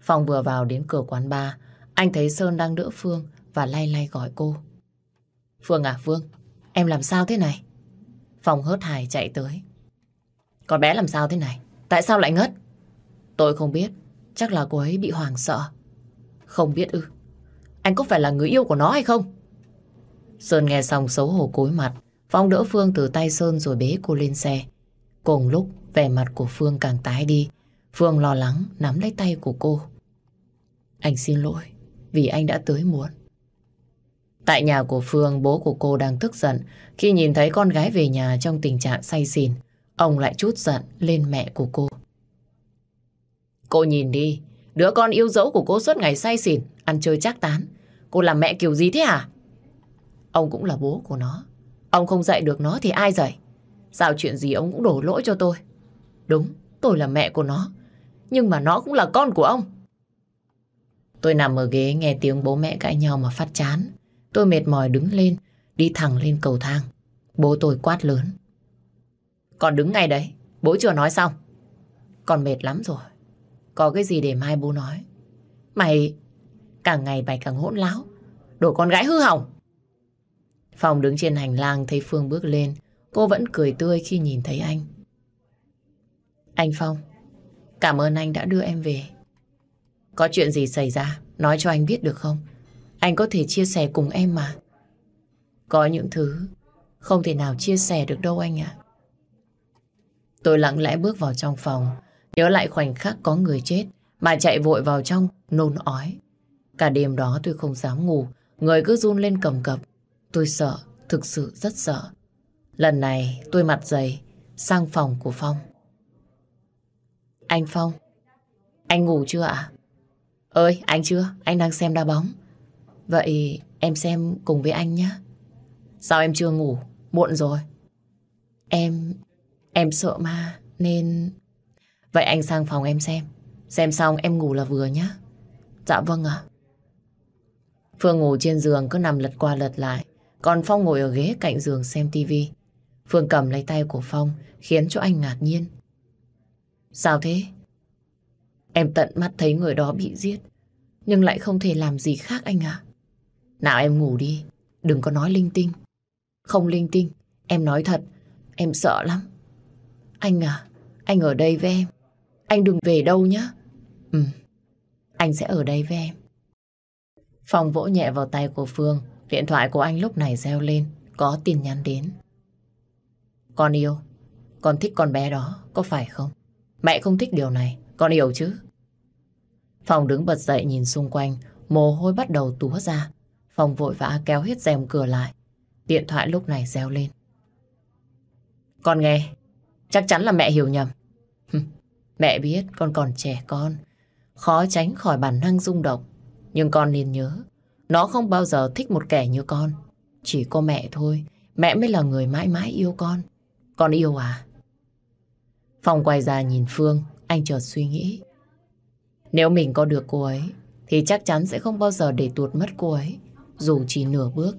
phòng vừa vào đến cửa quán bar, anh thấy Sơn đang đỡ Phương và lay lay gọi cô. Phương à Phương, em làm sao thế này? Phong hớt hải chạy tới. Con bé làm sao thế này? Tại sao lại ngất? Tôi không biết, chắc là cô ấy bị hoảng sợ. Không biết ư? Anh có phải là người yêu của nó hay không? Sơn nghe xong xấu hổ cúi mặt. Phong đỡ Phương từ tay Sơn rồi bế cô lên xe. Cùng lúc vẻ mặt của Phương càng tái đi. Phương lo lắng nắm lấy tay của cô. Anh xin lỗi vì anh đã tới muộn. Tại nhà của Phương, bố của cô đang tức giận khi nhìn thấy con gái về nhà trong tình trạng say xỉn. Ông lại chút giận lên mẹ của cô. Cô nhìn đi, đứa con yêu dấu của cô suốt ngày say xỉn, ăn chơi chắc tán. Cô làm mẹ kiểu gì thế hả? Ông cũng là bố của nó. Ông không dạy được nó thì ai dạy? Sao chuyện gì ông cũng đổ lỗi cho tôi? Đúng, tôi là mẹ của nó. Nhưng mà nó cũng là con của ông. Tôi nằm ở ghế nghe tiếng bố mẹ cãi nhau mà phát chán. Tôi mệt mỏi đứng lên, đi thẳng lên cầu thang. Bố tôi quát lớn. còn đứng ngay đấy, bố chưa nói xong. còn mệt lắm rồi. Có cái gì để mai bố nói. Mày càng ngày mày càng hỗn láo. Đồ con gái hư hỏng. Phòng đứng trên hành lang thấy Phương bước lên. Cô vẫn cười tươi khi nhìn thấy anh. Anh Phong, cảm ơn anh đã đưa em về. Có chuyện gì xảy ra, nói cho anh biết được không? Anh có thể chia sẻ cùng em mà. Có những thứ không thể nào chia sẻ được đâu anh ạ. Tôi lặng lẽ bước vào trong phòng, nhớ lại khoảnh khắc có người chết mà chạy vội vào trong nôn ói. Cả đêm đó tôi không dám ngủ, người cứ run lên cầm cập. Tôi sợ, thực sự rất sợ. Lần này tôi mặt dày sang phòng của Phong. Anh Phong, anh ngủ chưa ạ? Ơi, anh chưa, anh đang xem đá bóng. Vậy em xem cùng với anh nhé. Sao em chưa ngủ? Muộn rồi. Em... em sợ ma nên... Vậy anh sang phòng em xem. Xem xong em ngủ là vừa nhé. Dạ vâng ạ. Phương ngủ trên giường cứ nằm lật qua lật lại. Còn Phong ngồi ở ghế cạnh giường xem tivi. Phương cầm lấy tay của Phong, khiến cho anh ngạc nhiên. Sao thế? Em tận mắt thấy người đó bị giết, nhưng lại không thể làm gì khác anh à. Nào em ngủ đi, đừng có nói linh tinh. Không linh tinh, em nói thật, em sợ lắm. Anh à, anh ở đây với em. Anh đừng về đâu nhé. Ừ, anh sẽ ở đây với em. Phòng vỗ nhẹ vào tay của Phương. Điện thoại của anh lúc này reo lên. Có tin nhắn đến. Con yêu. Con thích con bé đó, có phải không? Mẹ không thích điều này. Con hiểu chứ? Phòng đứng bật dậy nhìn xung quanh. Mồ hôi bắt đầu túa ra. Phong vội vã kéo hết rèm cửa lại. Điện thoại lúc này reo lên. Con nghe. Chắc chắn là mẹ hiểu nhầm. mẹ biết con còn trẻ con. Khó tránh khỏi bản năng rung động. Nhưng con nên nhớ, nó không bao giờ thích một kẻ như con. Chỉ có mẹ thôi, mẹ mới là người mãi mãi yêu con. Con yêu à? Phong quay ra nhìn Phương, anh chợt suy nghĩ. Nếu mình có được cô ấy, thì chắc chắn sẽ không bao giờ để tuột mất cô ấy, dù chỉ nửa bước.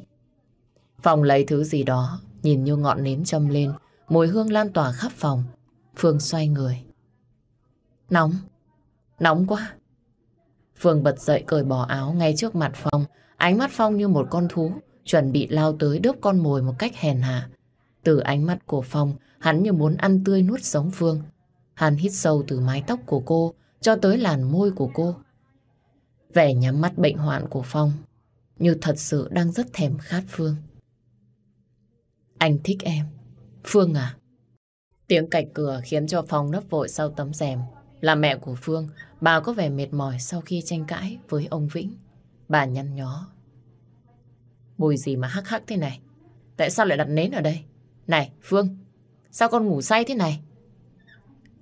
Phong lấy thứ gì đó, nhìn như ngọn nến châm lên, mùi hương lan tỏa khắp phòng. Phương xoay người. Nóng, nóng quá. Phương bật dậy cởi bỏ áo ngay trước mặt Phong. Ánh mắt Phong như một con thú, chuẩn bị lao tới đớp con mồi một cách hèn hạ. Từ ánh mắt của Phong, hắn như muốn ăn tươi nuốt sống Phương. Hắn hít sâu từ mái tóc của cô cho tới làn môi của cô. Vẻ nhắm mắt bệnh hoạn của Phong như thật sự đang rất thèm khát Phương. Anh thích em. Phương à? Tiếng cạch cửa khiến cho Phong nấp vội sau tấm rèm. Là mẹ của Phương, bà có vẻ mệt mỏi sau khi tranh cãi với ông Vĩnh. Bà nhăn nhó. Mùi gì mà hắc hắc thế này? Tại sao lại đặt nến ở đây? Này, Phương, sao con ngủ say thế này?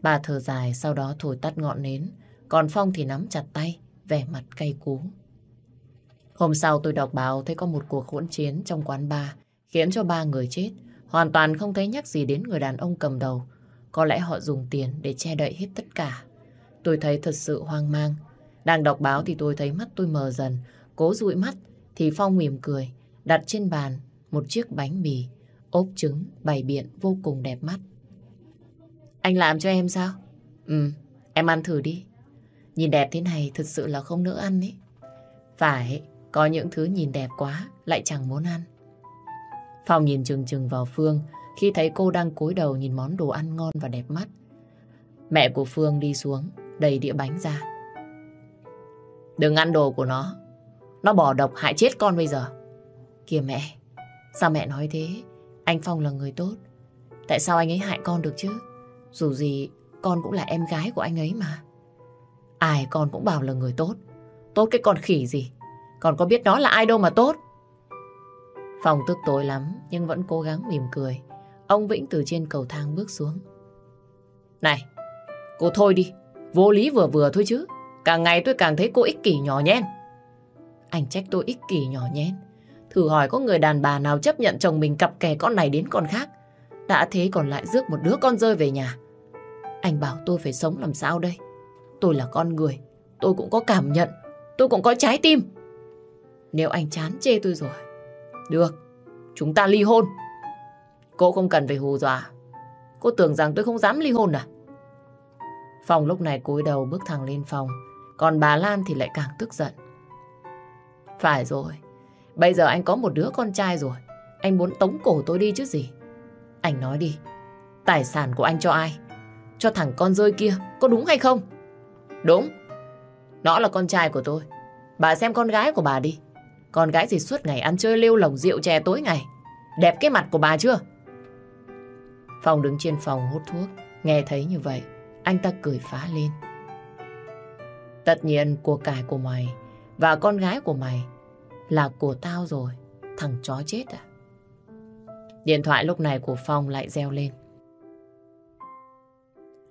Bà thở dài sau đó thổi tắt ngọn nến. Còn Phong thì nắm chặt tay, vẻ mặt cay cú. Hôm sau tôi đọc báo thấy có một cuộc hỗn chiến trong quán bar khiến cho ba người chết. Hoàn toàn không thấy nhắc gì đến người đàn ông cầm đầu. Có lẽ họ dùng tiền để che đậy hết tất cả. Tôi thấy thật sự hoang mang. Đang đọc báo thì tôi thấy mắt tôi mờ dần. Cố dụi mắt thì Phong mỉm cười, đặt trên bàn một chiếc bánh mì, ốp trứng, bày biện vô cùng đẹp mắt. Anh làm cho em sao? Ừ, em ăn thử đi. Nhìn đẹp thế này thật sự là không nỡ ăn ấy. Phải, có những thứ nhìn đẹp quá, lại chẳng muốn ăn. Phong nhìn chừng chừng vào Phương khi thấy cô đang cúi đầu nhìn món đồ ăn ngon và đẹp mắt. Mẹ của Phương đi xuống, đầy đĩa bánh ra. Đừng ăn đồ của nó. Nó bỏ độc hại chết con bây giờ. Kìa mẹ, sao mẹ nói thế? Anh Phong là người tốt. Tại sao anh ấy hại con được chứ? Dù gì, con cũng là em gái của anh ấy mà. Ai con cũng bảo là người tốt. Tốt cái con khỉ gì. Còn có biết đó là ai đâu mà tốt. Phòng tức tối lắm nhưng vẫn cố gắng mỉm cười. Ông Vĩnh từ trên cầu thang bước xuống. Này, cô thôi đi. Vô lý vừa vừa thôi chứ. Càng ngày tôi càng thấy cô ích kỷ nhỏ nhen. Anh trách tôi ích kỷ nhỏ nhen. Thử hỏi có người đàn bà nào chấp nhận chồng mình cặp kè con này đến con khác. Đã thế còn lại rước một đứa con rơi về nhà. Anh bảo tôi phải sống làm sao đây? Tôi là con người. Tôi cũng có cảm nhận. Tôi cũng có trái tim. Nếu anh chán chê tôi rồi. Được. Chúng ta ly hôn. Cô không cần phải hù dọa. Cô tưởng rằng tôi không dám ly hôn à? Phong lúc này cúi đầu bước thẳng lên phòng. Còn bà Lan thì lại càng tức giận. Phải rồi. Bây giờ anh có một đứa con trai rồi. Anh muốn tống cổ tôi đi chứ gì. Anh nói đi. Tài sản của anh cho ai? Cho thằng con rơi kia. Có đúng hay không? Đúng. Nó là con trai của tôi. Bà xem con gái của bà đi. Con gái gì suốt ngày ăn chơi lêu lồng rượu chè tối ngày. Đẹp cái mặt của bà chưa? Phong đứng trên phòng hút thuốc. Nghe thấy như vậy, anh ta cười phá lên. Tất nhiên của cải của mày và con gái của mày là của tao rồi. Thằng chó chết à? Điện thoại lúc này của Phong lại reo lên.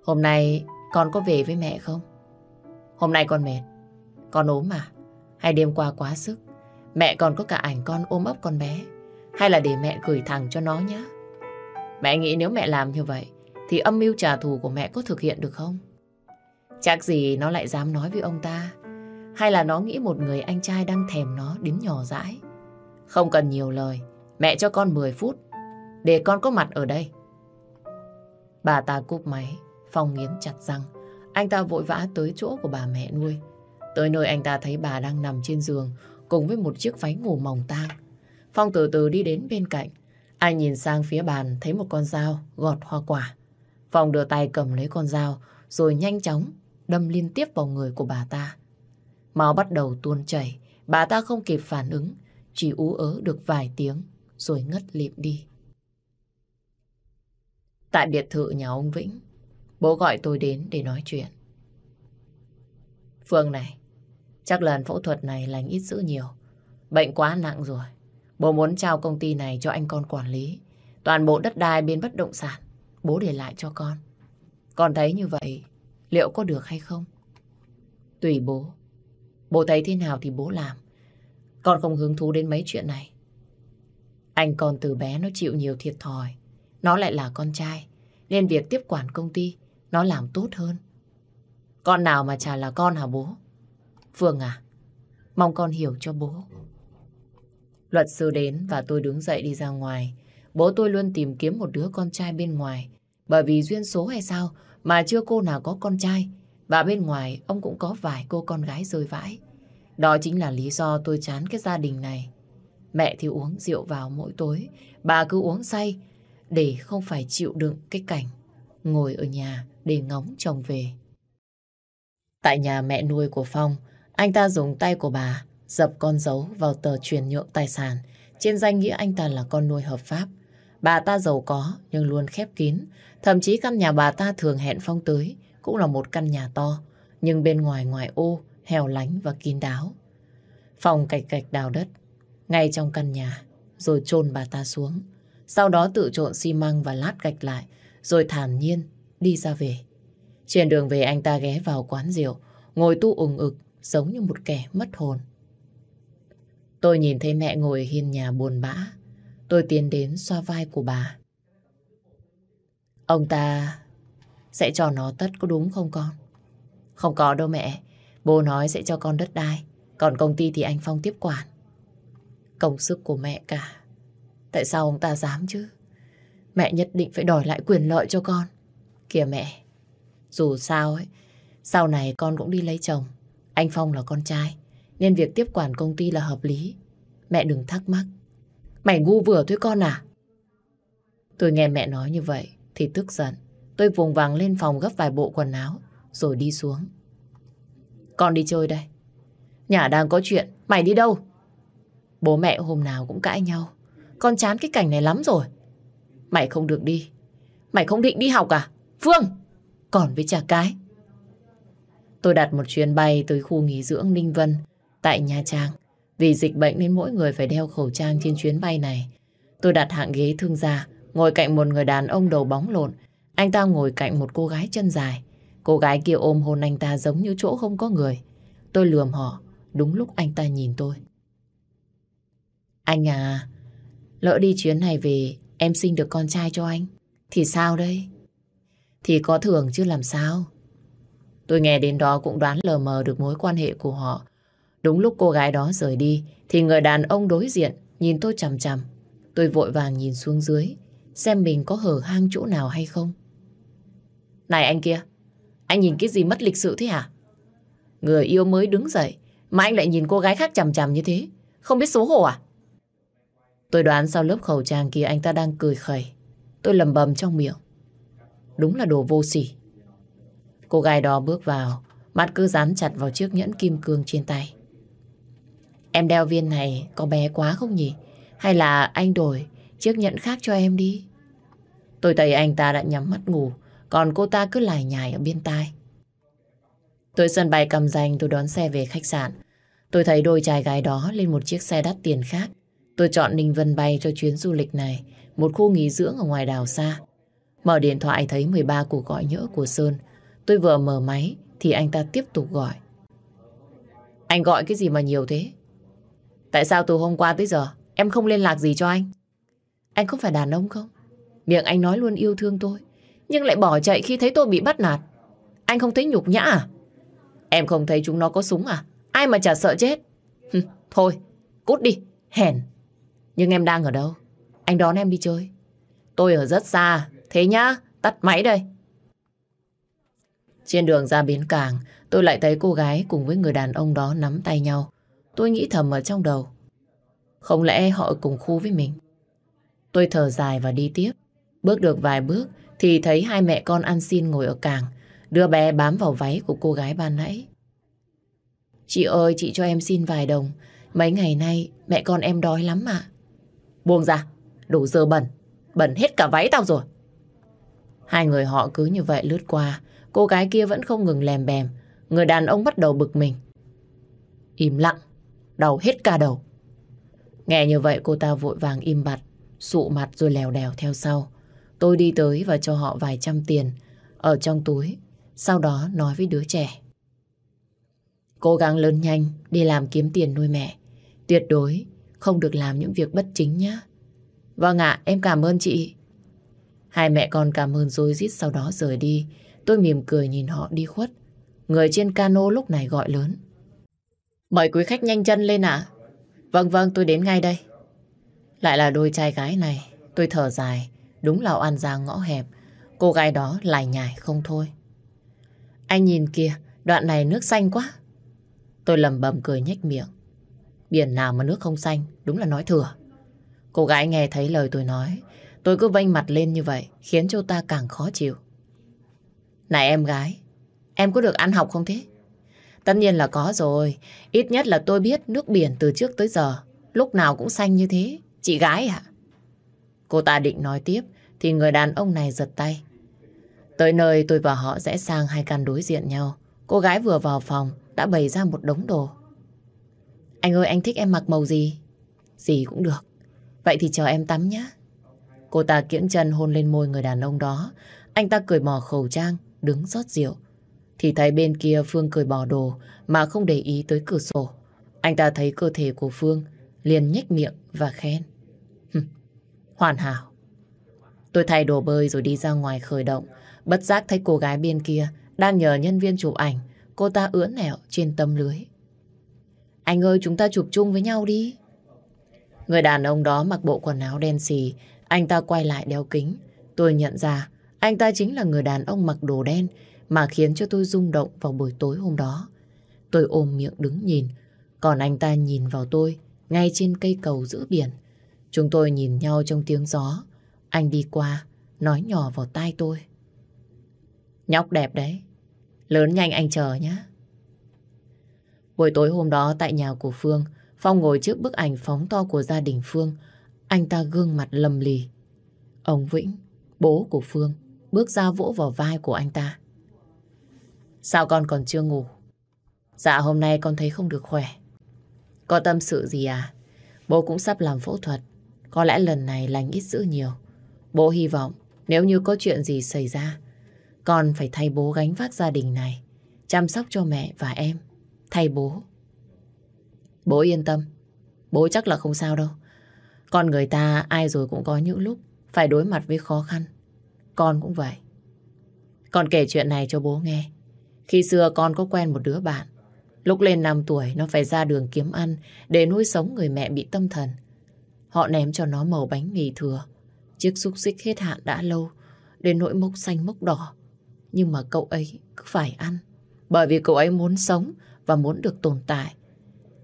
Hôm nay con có về với mẹ không? Hôm nay con mệt. Con ốm mà. Hay đêm qua quá sức. Mẹ còn có cả ảnh con ôm ấp con bé. Hay là để mẹ gửi thẳng cho nó nhé. Mẹ nghĩ nếu mẹ làm như vậy thì âm mưu trả thù của mẹ có thực hiện được không? Chắc gì nó lại dám nói với ông ta. Hay là nó nghĩ một người anh trai đang thèm nó đến nhỏ dãi. Không cần nhiều lời. Mẹ cho con 10 phút để con có mặt ở đây. Bà ta cúp máy, Phong nghiến chặt răng. Anh ta vội vã tới chỗ của bà mẹ nuôi. Tới nơi anh ta thấy bà đang nằm trên giường cùng với một chiếc váy ngủ mỏng tang. Phong từ từ đi đến bên cạnh. Anh nhìn sang phía bàn thấy một con dao gọt hoa quả. Phong đưa tay cầm lấy con dao rồi nhanh chóng đâm liên tiếp vào người của bà ta. Máu bắt đầu tuôn chảy, bà ta không kịp phản ứng, chỉ ú ớ được vài tiếng rồi ngất lịm đi. Tại biệt thự nhà ông Vĩnh, bố gọi tôi đến để nói chuyện. Phương này, chắc lần phẫu thuật này lành ít dữ nhiều. Bệnh quá nặng rồi. Bố muốn trao công ty này cho anh con quản lý. Toàn bộ đất đai bên bất động sản, bố để lại cho con. Con thấy như vậy, liệu có được hay không? Tùy bố. Bố thấy thế nào thì bố làm. Con không hứng thú đến mấy chuyện này. Anh con từ bé nó chịu nhiều thiệt thòi. Nó lại là con trai. Nên việc tiếp quản công ty nó làm tốt hơn. Con nào mà chả là con hả bố? Phương à, mong con hiểu cho bố. Luật sư đến và tôi đứng dậy đi ra ngoài. Bố tôi luôn tìm kiếm một đứa con trai bên ngoài. Bởi vì duyên số hay sao mà chưa cô nào có con trai. Và bên ngoài ông cũng có vài cô con gái rơi vãi. Đó chính là lý do tôi chán cái gia đình này. Mẹ thì uống rượu vào mỗi tối. Bà cứ uống say để không phải chịu đựng cái cảnh ngồi ở nhà để ngóng chồng về. Tại nhà mẹ nuôi của Phong, anh ta dùng tay của bà dập con dấu vào tờ chuyển nhượng tài sản trên danh nghĩa anh ta là con nuôi hợp pháp. Bà ta giàu có nhưng luôn khép kín. Thậm chí căn nhà bà ta thường hẹn Phong tới cũng là một căn nhà to, nhưng bên ngoài ngoài ô, hẻo lánh và kín đáo. phòng cạch cạch đào đất ngay trong căn nhà, rồi chôn bà ta xuống. Sau đó tự trộn xi măng và lát gạch lại, rồi thản nhiên đi ra về. Trên đường về anh ta ghé vào quán rượu, ngồi tu ủng ực giống như một kẻ mất hồn. Tôi nhìn thấy mẹ ngồi hiên nhà buồn bã. Tôi tiến đến xoa vai của bà. Ông ta sẽ cho nó tất có đúng không con? Không có đâu mẹ. Bố nói sẽ cho con đất đai. Còn công ty thì anh Phong tiếp quản. Công sức của mẹ cả. Tại sao ông ta dám chứ? Mẹ nhất định phải đòi lại quyền lợi cho con. Kìa mẹ, dù sao ấy, sau này con cũng đi lấy chồng. Anh Phong là con trai, nên việc tiếp quản công ty là hợp lý. Mẹ đừng thắc mắc. Mày ngu vừa thôi con à? Tôi nghe mẹ nói như vậy thì tức giận. Tôi vùng vàng lên phòng gấp vài bộ quần áo rồi đi xuống. Con đi chơi đây. Nhà đang có chuyện, mày đi đâu? Bố mẹ hôm nào cũng cãi nhau. Con chán cái cảnh này lắm rồi. Mày không được đi. Mày không định đi học à? Phương! Còn với trả cái. Tôi đặt một chuyến bay tới khu nghỉ dưỡng Ninh Vân tại Nha Trang Vì dịch bệnh nên mỗi người phải đeo khẩu trang trên chuyến bay này. Tôi đặt hạng ghế thương gia, ngồi cạnh một người đàn ông đầu bóng lộn. Anh ta ngồi cạnh một cô gái chân dài. Cô gái kia ôm hôn anh ta giống như chỗ không có người. Tôi lườm họ, đúng lúc anh ta nhìn tôi. Anh à, lỡ đi chuyến này về em sinh được con trai cho anh. Thì sao đây? Thì có thưởng chứ làm sao? Tôi nghe đến đó cũng đoán lờ mờ được mối quan hệ của họ. Đúng lúc cô gái đó rời đi, thì người đàn ông đối diện nhìn tôi chằm chằm. Tôi vội vàng nhìn xuống dưới, xem mình có hở hang chỗ nào hay không. Này anh kia, anh nhìn cái gì mất lịch sự thế hả? Người yêu mới đứng dậy, mà anh lại nhìn cô gái khác chằm chằm như thế. Không biết xấu hổ à? Tôi đoán sau lớp khẩu trang kia anh ta đang cười khẩy. Tôi lầm bầm trong miệng. Đúng là đồ vô sỉ. Cô gái đó bước vào, mắt cứ dán chặt vào chiếc nhẫn kim cương trên tay. Em đeo viên này có bé quá không nhỉ? Hay là anh đổi chiếc nhẫn khác cho em đi? Tôi thấy anh ta đã nhắm mắt ngủ, còn cô ta cứ lải nhải ở bên tai. Tôi sân bay cầm danh tôi đón xe về khách sạn. Tôi thấy đôi trai gái đó lên một chiếc xe đắt tiền khác. Tôi chọn Ninh Vân bay cho chuyến du lịch này, một khu nghỉ dưỡng ở ngoài đảo xa. Mở điện thoại thấy 13 cuộc gọi nhỡ của Sơn. Tôi vừa mở máy thì anh ta tiếp tục gọi. Anh gọi cái gì mà nhiều thế? Tại sao từ hôm qua tới giờ em không liên lạc gì cho anh? Anh không phải đàn ông không? Miệng anh nói luôn yêu thương tôi, nhưng lại bỏ chạy khi thấy tôi bị bắt nạt. Anh không thấy nhục nhã à? Em không thấy chúng nó có súng à? Ai mà chả sợ chết? thôi, cút đi, hèn. Nhưng em đang ở đâu? Anh đón em đi chơi. Tôi ở rất xa, thế nhá, tắt máy đây. Trên đường ra bến cảng, tôi lại thấy cô gái cùng với người đàn ông đó nắm tay nhau. Tôi nghĩ thầm ở trong đầu. Không lẽ họ cùng khu với mình? Tôi thở dài và đi tiếp. Bước được vài bước thì thấy hai mẹ con ăn xin ngồi ở cảng. đưa bé bám vào váy của cô gái ban nãy. Chị ơi, chị cho em xin vài đồng. Mấy ngày nay mẹ con em đói lắm mà. Buông ra, đủ dơ bẩn. Bẩn hết cả váy tao rồi. Hai người họ cứ như vậy lướt qua. Cô gái kia vẫn không ngừng lèm bèm. Người đàn ông bắt đầu bực mình. Im lặng, đau hết cả đầu. Nghe như vậy cô ta vội vàng im bặt, sụ mặt rồi lèo đèo theo sau. Tôi đi tới và cho họ vài trăm tiền ở trong túi, sau đó nói với đứa trẻ. Cố gắng lớn nhanh đi làm kiếm tiền nuôi mẹ. Tuyệt đối không được làm những việc bất chính nhé. Vâng ạ, em cảm ơn chị. Hai mẹ con cảm ơn rồi rít sau đó rời đi. Tôi mỉm cười nhìn họ đi khuất. Người trên cano lúc này gọi lớn. Mời quý khách nhanh chân lên ạ. Vâng vâng, tôi đến ngay đây. Lại là đôi trai gái này. Tôi thở dài. Đúng là oan gia ngõ hẹp. Cô gái đó lại nhải không thôi. Anh nhìn kìa, đoạn này nước xanh quá. Tôi lầm bầm cười nhếch miệng. Biển nào mà nước không xanh, đúng là nói thừa. Cô gái nghe thấy lời tôi nói, tôi cứ vênh mặt lên như vậy, khiến cho ta càng khó chịu. Này em gái, em có được ăn học không thế? Tất nhiên là có rồi, ít nhất là tôi biết nước biển từ trước tới giờ, lúc nào cũng xanh như thế. Chị gái ạ? Cô ta định nói tiếp, thì người đàn ông này giật tay. Tới nơi tôi và họ rẽ sang hai căn đối diện nhau. Cô gái vừa vào phòng, đã bày ra một đống đồ. Anh ơi, anh thích em mặc màu gì? Gì cũng được. Vậy thì chờ em tắm nhé. Cô ta kiễng chân hôn lên môi người đàn ông đó. Anh ta cười mò khẩu trang, đứng rót rượu. Thì thấy bên kia Phương cười bỏ đồ, mà không để ý tới cửa sổ. Anh ta thấy cơ thể của Phương, liền nhếch miệng và khen. Hoàn hảo. Tôi thay đồ bơi rồi đi ra ngoài khởi động. Bất giác thấy cô gái bên kia đang nhờ nhân viên chụp ảnh. Cô ta ưỡn nẻo trên tâm lưới. Anh ơi, chúng ta chụp chung với nhau đi. Người đàn ông đó mặc bộ quần áo đen xì. Anh ta quay lại đeo kính. Tôi nhận ra anh ta chính là người đàn ông mặc đồ đen mà khiến cho tôi rung động vào buổi tối hôm đó. Tôi ôm miệng đứng nhìn. Còn anh ta nhìn vào tôi ngay trên cây cầu giữa biển. Chúng tôi nhìn nhau trong tiếng gió. Anh đi qua, nói nhỏ vào tai tôi. Nhóc đẹp đấy. Lớn nhanh anh chờ nhé. Buổi tối hôm đó tại nhà của Phương, Phong ngồi trước bức ảnh phóng to của gia đình Phương. Anh ta gương mặt lầm lì. Ông Vĩnh, bố của Phương, bước ra vỗ vào vai của anh ta. Sao con còn chưa ngủ? Dạ hôm nay con thấy không được khỏe. Có tâm sự gì à? Bố cũng sắp làm phẫu thuật. Có lẽ lần này lành ít dữ nhiều. Bố hy vọng nếu như có chuyện gì xảy ra, con phải thay bố gánh vác gia đình này, chăm sóc cho mẹ và em, thay bố. Bố yên tâm, bố chắc là không sao đâu. Con người ta ai rồi cũng có những lúc phải đối mặt với khó khăn. Con cũng vậy. Con kể chuyện này cho bố nghe. Khi xưa con có quen một đứa bạn. Lúc lên 5 tuổi, nó phải ra đường kiếm ăn để nuôi sống người mẹ bị tâm thần. Họ ném cho nó màu bánh mì thừa. Chiếc xúc xích hết hạn đã lâu đến nỗi mốc xanh mốc đỏ. Nhưng mà cậu ấy cứ phải ăn. Bởi vì cậu ấy muốn sống và muốn được tồn tại.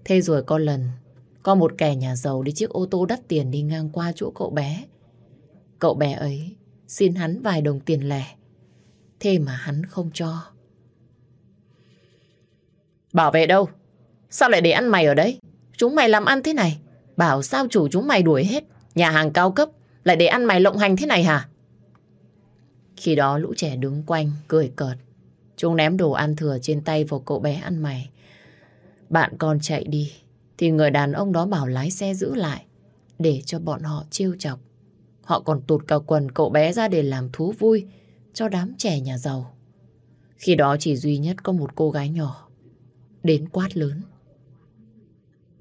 Thế rồi có lần, có một kẻ nhà giàu đi chiếc ô tô đắt tiền đi ngang qua chỗ cậu bé. Cậu bé ấy xin hắn vài đồng tiền lẻ. Thế mà hắn không cho. Bảo vệ đâu? Sao lại để ăn mày ở đấy? Chúng mày làm ăn thế này. Bảo sao chủ chúng mày đuổi hết. Nhà hàng cao cấp lại để ăn mày lộng hành thế này hả? Khi đó lũ trẻ đứng quanh, cười cợt. Chúng ném đồ ăn thừa trên tay vào cậu bé ăn mày. Bạn con chạy đi, thì người đàn ông đó bảo lái xe giữ lại, để cho bọn họ trêu chọc. Họ còn tụt cả quần cậu bé ra để làm thú vui cho đám trẻ nhà giàu. Khi đó chỉ duy nhất có một cô gái nhỏ, đến quát lớn.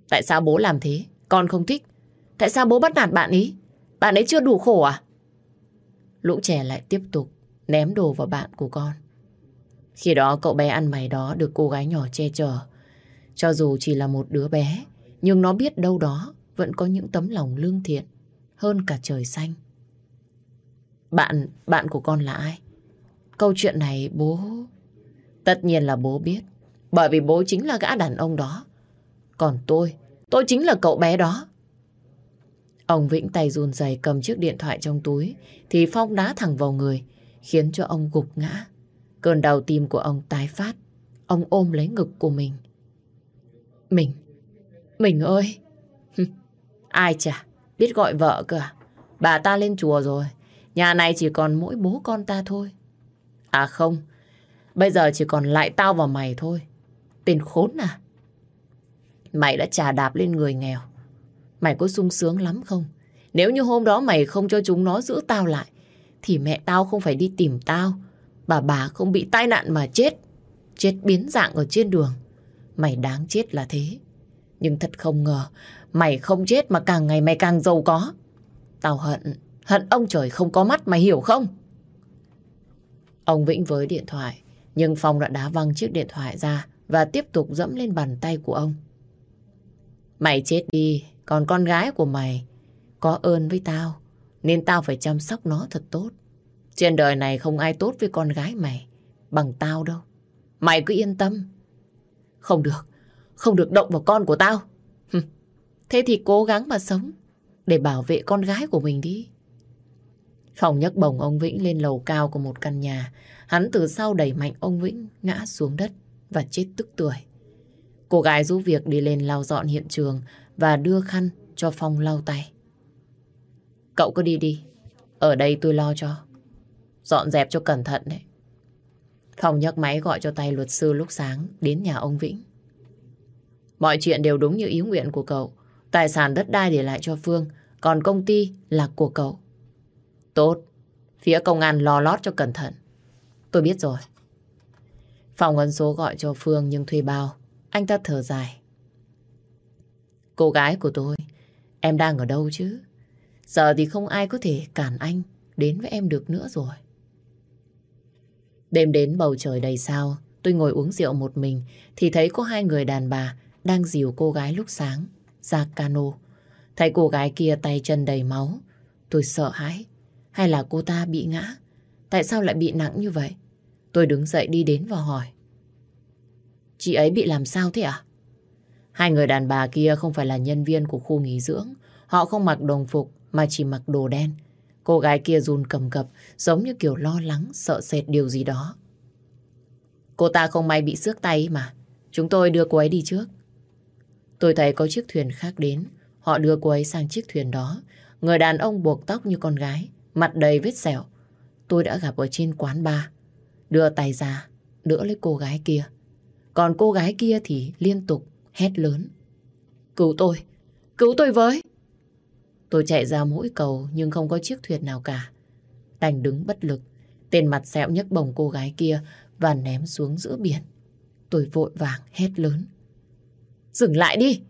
Tại sao bố làm thế? Con không thích. Tại sao bố bắt nạt bạn ấy? Bạn ấy chưa đủ khổ à? Lũ trẻ lại tiếp tục ném đồ vào bạn của con. Khi đó cậu bé ăn mày đó được cô gái nhỏ che chở. Cho dù chỉ là một đứa bé, nhưng nó biết đâu đó vẫn có những tấm lòng lương thiện hơn cả trời xanh. Bạn, bạn của con là ai? Câu chuyện này bố... Tất nhiên là bố biết. Bởi vì bố chính là gã đàn ông đó. Còn tôi, tôi chính là cậu bé đó. Ông Vĩnh tay run rẩy cầm chiếc điện thoại trong túi thì Phong đá thẳng vào người khiến cho ông gục ngã. Cơn đau tim của ông tái phát. Ông ôm lấy ngực của mình. Mình, mình ơi! Ai chả, biết gọi vợ cơ à? Bà ta lên chùa rồi. Nhà này chỉ còn mỗi bố con ta thôi. À không, bây giờ chỉ còn lại tao và mày thôi. Tên khốn à? Mày đã trà đạp lên người nghèo. Mày có sung sướng lắm không? Nếu như hôm đó mày không cho chúng nó giữ tao lại, thì mẹ tao không phải đi tìm tao. Bà bà không bị tai nạn mà chết. Chết biến dạng ở trên đường. Mày đáng chết là thế. Nhưng thật không ngờ, mày không chết mà càng ngày mày càng giàu có. Tao hận, hận ông trời không có mắt mày hiểu không? Ông Vĩnh với điện thoại, nhưng Phong đã đá văng chiếc điện thoại ra và tiếp tục dẫm lên bàn tay của ông. Mày chết đi, còn con gái của mày có ơn với tao, nên tao phải chăm sóc nó thật tốt. Trên đời này không ai tốt với con gái mày bằng tao đâu. Mày cứ yên tâm. Không được, không được động vào con của tao. Thế thì cố gắng mà sống, để bảo vệ con gái của mình đi. Phòng nhấc bổng ông Vĩnh lên lầu cao của một căn nhà. Hắn từ sau đẩy mạnh ông Vĩnh ngã xuống đất và chết tức tuổi. Cô gái giúp việc đi lên lau dọn hiện trường và đưa khăn cho Phong lau tay. Cậu cứ đi đi. Ở đây tôi lo cho. Dọn dẹp cho cẩn thận đấy. Phong nhấc máy gọi cho tay luật sư lúc sáng đến nhà ông Vĩnh. Mọi chuyện đều đúng như ý nguyện của cậu. Tài sản đất đai để lại cho Phương, còn công ty là của cậu. Tốt, phía công an lo lót cho cẩn thận. Tôi biết rồi. Phòng ấn số gọi cho Phương nhưng thuê bao. Anh ta thở dài. Cô gái của tôi, em đang ở đâu chứ? Giờ thì không ai có thể cản anh đến với em được nữa rồi. Đêm đến bầu trời đầy sao, tôi ngồi uống rượu một mình thì thấy có hai người đàn bà đang dìu cô gái lúc sáng ra cano. Thấy cô gái kia tay chân đầy máu, tôi sợ hãi. Hay là cô ta bị ngã? Tại sao lại bị nặng như vậy? Tôi đứng dậy đi đến và hỏi. Chị ấy bị làm sao thế ạ? Hai người đàn bà kia không phải là nhân viên của khu nghỉ dưỡng. Họ không mặc đồng phục mà chỉ mặc đồ đen. Cô gái kia run cầm cập giống như kiểu lo lắng, sợ sệt điều gì đó. Cô ta không may bị xước tay mà. Chúng tôi đưa cô ấy đi trước. Tôi thấy có chiếc thuyền khác đến. Họ đưa cô ấy sang chiếc thuyền đó. Người đàn ông buộc tóc như con gái, mặt đầy vết sẹo. Tôi đã gặp ở trên quán bar. Đưa tay ra, đỡ lấy cô gái kia. Còn cô gái kia thì liên tục hét lớn. Cứu tôi, cứu tôi với. Tôi chạy ra mũi cầu nhưng không có chiếc thuyền nào cả. Đành đứng bất lực, tên mặt sẹo nhấc bồng cô gái kia và ném xuống giữa biển. Tôi vội vàng hét lớn. Dừng lại đi!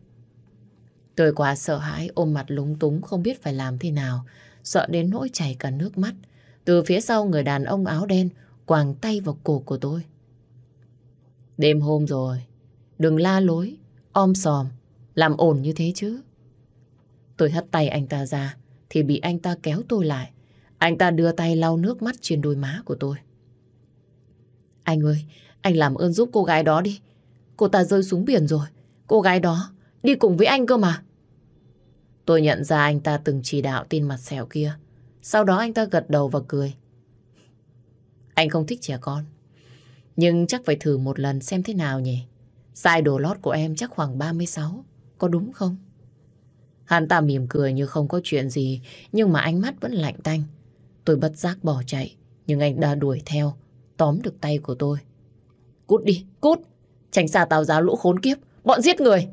Tôi quá sợ hãi ôm mặt lúng túng không biết phải làm thế nào. Sợ đến nỗi chảy cả nước mắt. Từ phía sau người đàn ông áo đen quàng tay vào cổ của tôi. Đêm hôm rồi, đừng la lối, om sòm, làm ổn như thế chứ. Tôi hất tay anh ta ra, thì bị anh ta kéo tôi lại. Anh ta đưa tay lau nước mắt trên đôi má của tôi. Anh ơi, anh làm ơn giúp cô gái đó đi. Cô ta rơi xuống biển rồi. Cô gái đó đi cùng với anh cơ mà. Tôi nhận ra anh ta từng chỉ đạo tin mặt xẻo kia. Sau đó anh ta gật đầu và cười. Anh không thích trẻ con. Nhưng chắc phải thử một lần xem thế nào nhỉ. Size đồ lót của em chắc khoảng 36. Có đúng không? Hắn ta mỉm cười như không có chuyện gì. Nhưng mà ánh mắt vẫn lạnh tanh. Tôi bất giác bỏ chạy. Nhưng anh đã đuổi theo. Tóm được tay của tôi. Cút đi, cút. Tránh xa tao giáo lũ khốn kiếp. Bọn giết người.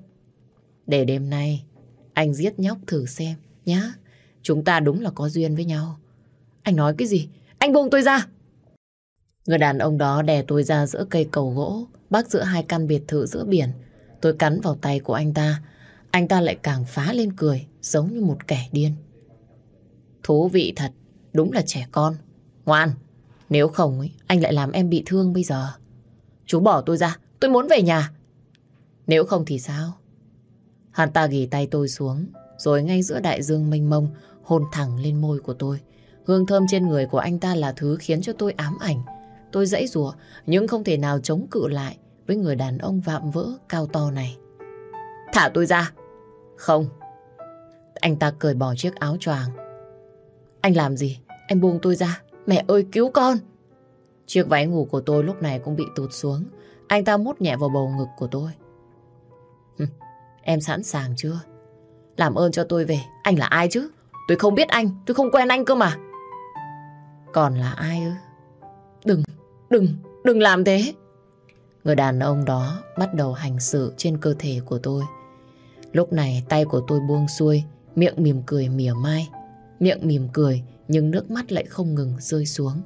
Để đêm nay anh giết nhóc thử xem nhá. Chúng ta đúng là có duyên với nhau. Anh nói cái gì? Anh buông tôi ra. Người đàn ông đó đè tôi ra giữa cây cầu gỗ, bắc giữa hai căn biệt thự giữa biển. Tôi cắn vào tay của anh ta. Anh ta lại càng phá lên cười, giống như một kẻ điên. Thú vị thật, đúng là trẻ con. Ngoan, nếu không ấy, anh lại làm em bị thương bây giờ. Chú bỏ tôi ra, tôi muốn về nhà. Nếu không thì sao? Hắn ta ghi tay tôi xuống, rồi ngay giữa đại dương mênh mông hôn thẳng lên môi của tôi. Hương thơm trên người của anh ta là thứ khiến cho tôi ám ảnh. Tôi dãy rủa nhưng không thể nào chống cự lại với người đàn ông vạm vỡ cao to này. Thả tôi ra. Không. Anh ta cởi bỏ chiếc áo choàng. Anh làm gì? Anh buông tôi ra. Mẹ ơi cứu con. Chiếc váy ngủ của tôi lúc này cũng bị tụt xuống. Anh ta mút nhẹ vào bầu ngực của tôi. Em sẵn sàng chưa? Làm ơn cho tôi về. Anh là ai chứ? Tôi không biết anh. Tôi không quen anh cơ mà. Còn là ai ư? Đừng, đừng, đừng làm thế. Người đàn ông đó bắt đầu hành xử trên cơ thể của tôi. Lúc này tay của tôi buông xuôi, miệng mỉm cười mỉa mai. Miệng mỉm cười nhưng nước mắt lại không ngừng rơi xuống.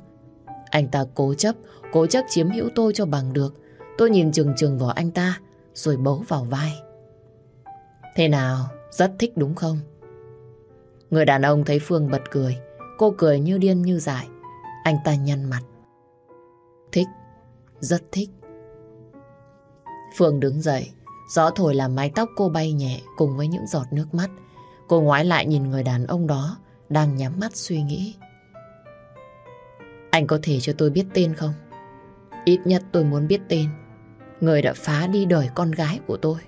Anh ta cố chấp, cố chấp chiếm hữu tôi cho bằng được. Tôi nhìn chừng chừng vào anh ta, rồi bấu vào vai. Thế nào, rất thích đúng không? Người đàn ông thấy Phương bật cười. Cô cười như điên như dại. Anh ta nhăn mặt. Thích, rất thích. Phương đứng dậy. Gió thổi làm mái tóc cô bay nhẹ cùng với những giọt nước mắt. Cô ngoái lại nhìn người đàn ông đó đang nhắm mắt suy nghĩ. Anh có thể cho tôi biết tên không? Ít nhất tôi muốn biết tên. Người đã phá đi đời con gái của tôi.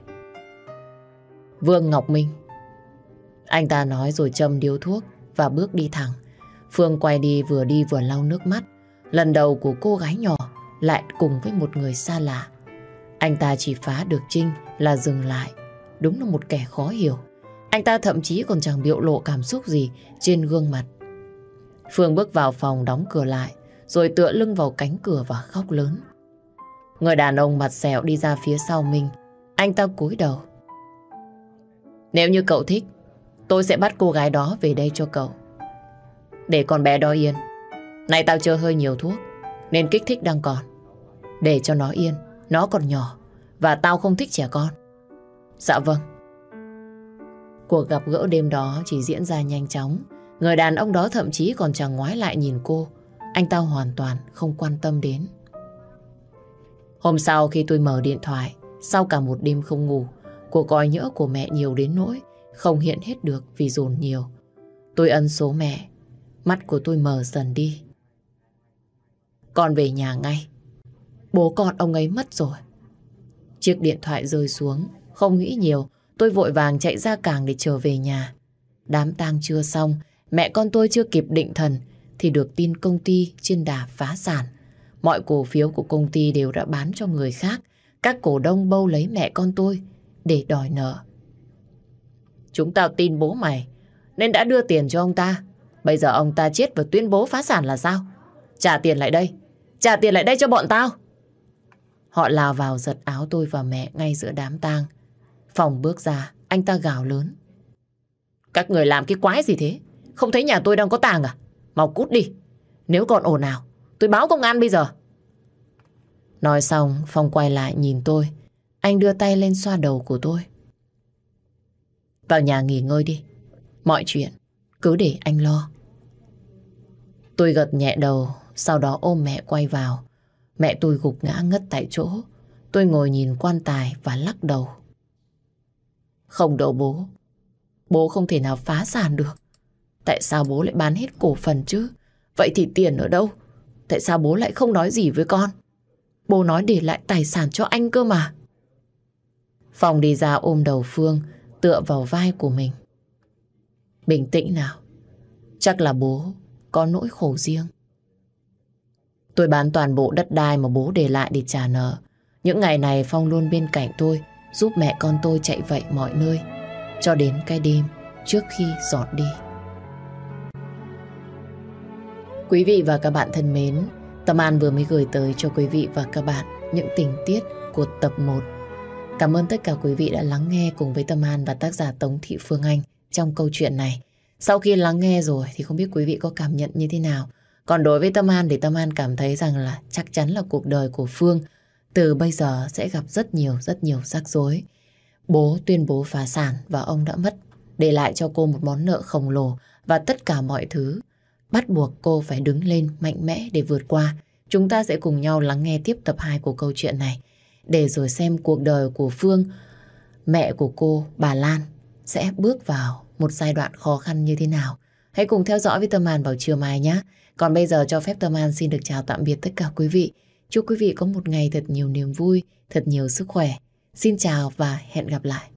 Vương Ngọc Minh. Anh ta nói rồi châm điếu thuốc và bước đi thẳng. Phương quay đi vừa đi vừa lau nước mắt. Lần đầu của cô gái nhỏ lại cùng với một người xa lạ. Anh ta chỉ phá được Trinh là dừng lại. Đúng là một kẻ khó hiểu. Anh ta thậm chí còn chẳng biểu lộ cảm xúc gì trên gương mặt. Phương bước vào phòng đóng cửa lại, rồi tựa lưng vào cánh cửa và khóc lớn. Người đàn ông mặt sẹo đi ra phía sau mình. Anh ta cúi đầu. Nếu như cậu thích, tôi sẽ bắt cô gái đó về đây cho cậu. Để con bé đó yên. Này tao chơi hơi nhiều thuốc, nên kích thích đang còn. Để cho nó yên, nó còn nhỏ, và tao không thích trẻ con. Dạ vâng. Cuộc gặp gỡ đêm đó chỉ diễn ra nhanh chóng. Người đàn ông đó thậm chí còn chẳng ngoái lại nhìn cô. Anh ta hoàn toàn không quan tâm đến. Hôm sau khi tôi mở điện thoại, sau cả một đêm không ngủ, Cuộc gọi nhỡ của mẹ nhiều đến nỗi không hiện hết được vì dồn nhiều. Tôi ân số mẹ, mắt của tôi mờ dần đi. Con về nhà ngay. Bố con ông ấy mất rồi. Chiếc điện thoại rơi xuống, không nghĩ nhiều, tôi vội vàng chạy ra càng để trở về nhà. Đám tang chưa xong, mẹ con tôi chưa kịp định thần thì được tin công ty trên đà phá sản. Mọi cổ phiếu của công ty đều đã bán cho người khác. Các cổ đông bâu lấy mẹ con tôi để đòi nợ. Chúng tao tin bố mày, nên đã đưa tiền cho ông ta. Bây giờ ông ta chết và tuyên bố phá sản là sao? Trả tiền lại đây, trả tiền lại đây cho bọn tao. Họ lao vào giật áo tôi và mẹ ngay giữa đám tang. Phòng bước ra, anh ta gào lớn. Các người làm cái quái gì thế? Không thấy nhà tôi đang có tàng à? Mau cút đi. Nếu còn ồn nào, tôi báo công an bây giờ. Nói xong, Phong quay lại nhìn tôi. Anh đưa tay lên xoa đầu của tôi. Vào nhà nghỉ ngơi đi. Mọi chuyện, cứ để anh lo. Tôi gật nhẹ đầu, sau đó ôm mẹ quay vào. Mẹ tôi gục ngã ngất tại chỗ. Tôi ngồi nhìn quan tài và lắc đầu. Không đâu bố. Bố không thể nào phá sản được. Tại sao bố lại bán hết cổ phần chứ? Vậy thì tiền ở đâu? Tại sao bố lại không nói gì với con? Bố nói để lại tài sản cho anh cơ mà. Phong đi ra ôm đầu Phương, tựa vào vai của mình. Bình tĩnh nào. Chắc là bố có nỗi khổ riêng. Tôi bán toàn bộ đất đai mà bố để lại để trả nợ. Những ngày này Phong luôn bên cạnh tôi, giúp mẹ con tôi chạy vậy mọi nơi. Cho đến cái đêm trước khi dọn đi. Quý vị và các bạn thân mến, Tâm An vừa mới gửi tới cho quý vị và các bạn những tình tiết của tập 1. Cảm ơn tất cả quý vị đã lắng nghe cùng với Tâm An và tác giả Tống Thị Phương Anh trong câu chuyện này. Sau khi lắng nghe rồi thì không biết quý vị có cảm nhận như thế nào. Còn đối với Tâm An thì Tâm An cảm thấy rằng là chắc chắn là cuộc đời của Phương từ bây giờ sẽ gặp rất nhiều rất nhiều rắc rối. Bố tuyên bố phá sản và ông đã mất, để lại cho cô một món nợ khổng lồ và tất cả mọi thứ bắt buộc cô phải đứng lên mạnh mẽ để vượt qua. Chúng ta sẽ cùng nhau lắng nghe tiếp tập 2 của câu chuyện này để rồi xem cuộc đời của Phương, mẹ của cô, bà Lan sẽ bước vào một giai đoạn khó khăn như thế nào. Hãy cùng theo dõi với Tâm An vào chiều mai nhé. Còn bây giờ cho phép Tâm An xin được chào tạm biệt tất cả quý vị. Chúc quý vị có một ngày thật nhiều niềm vui, thật nhiều sức khỏe. Xin chào và hẹn gặp lại.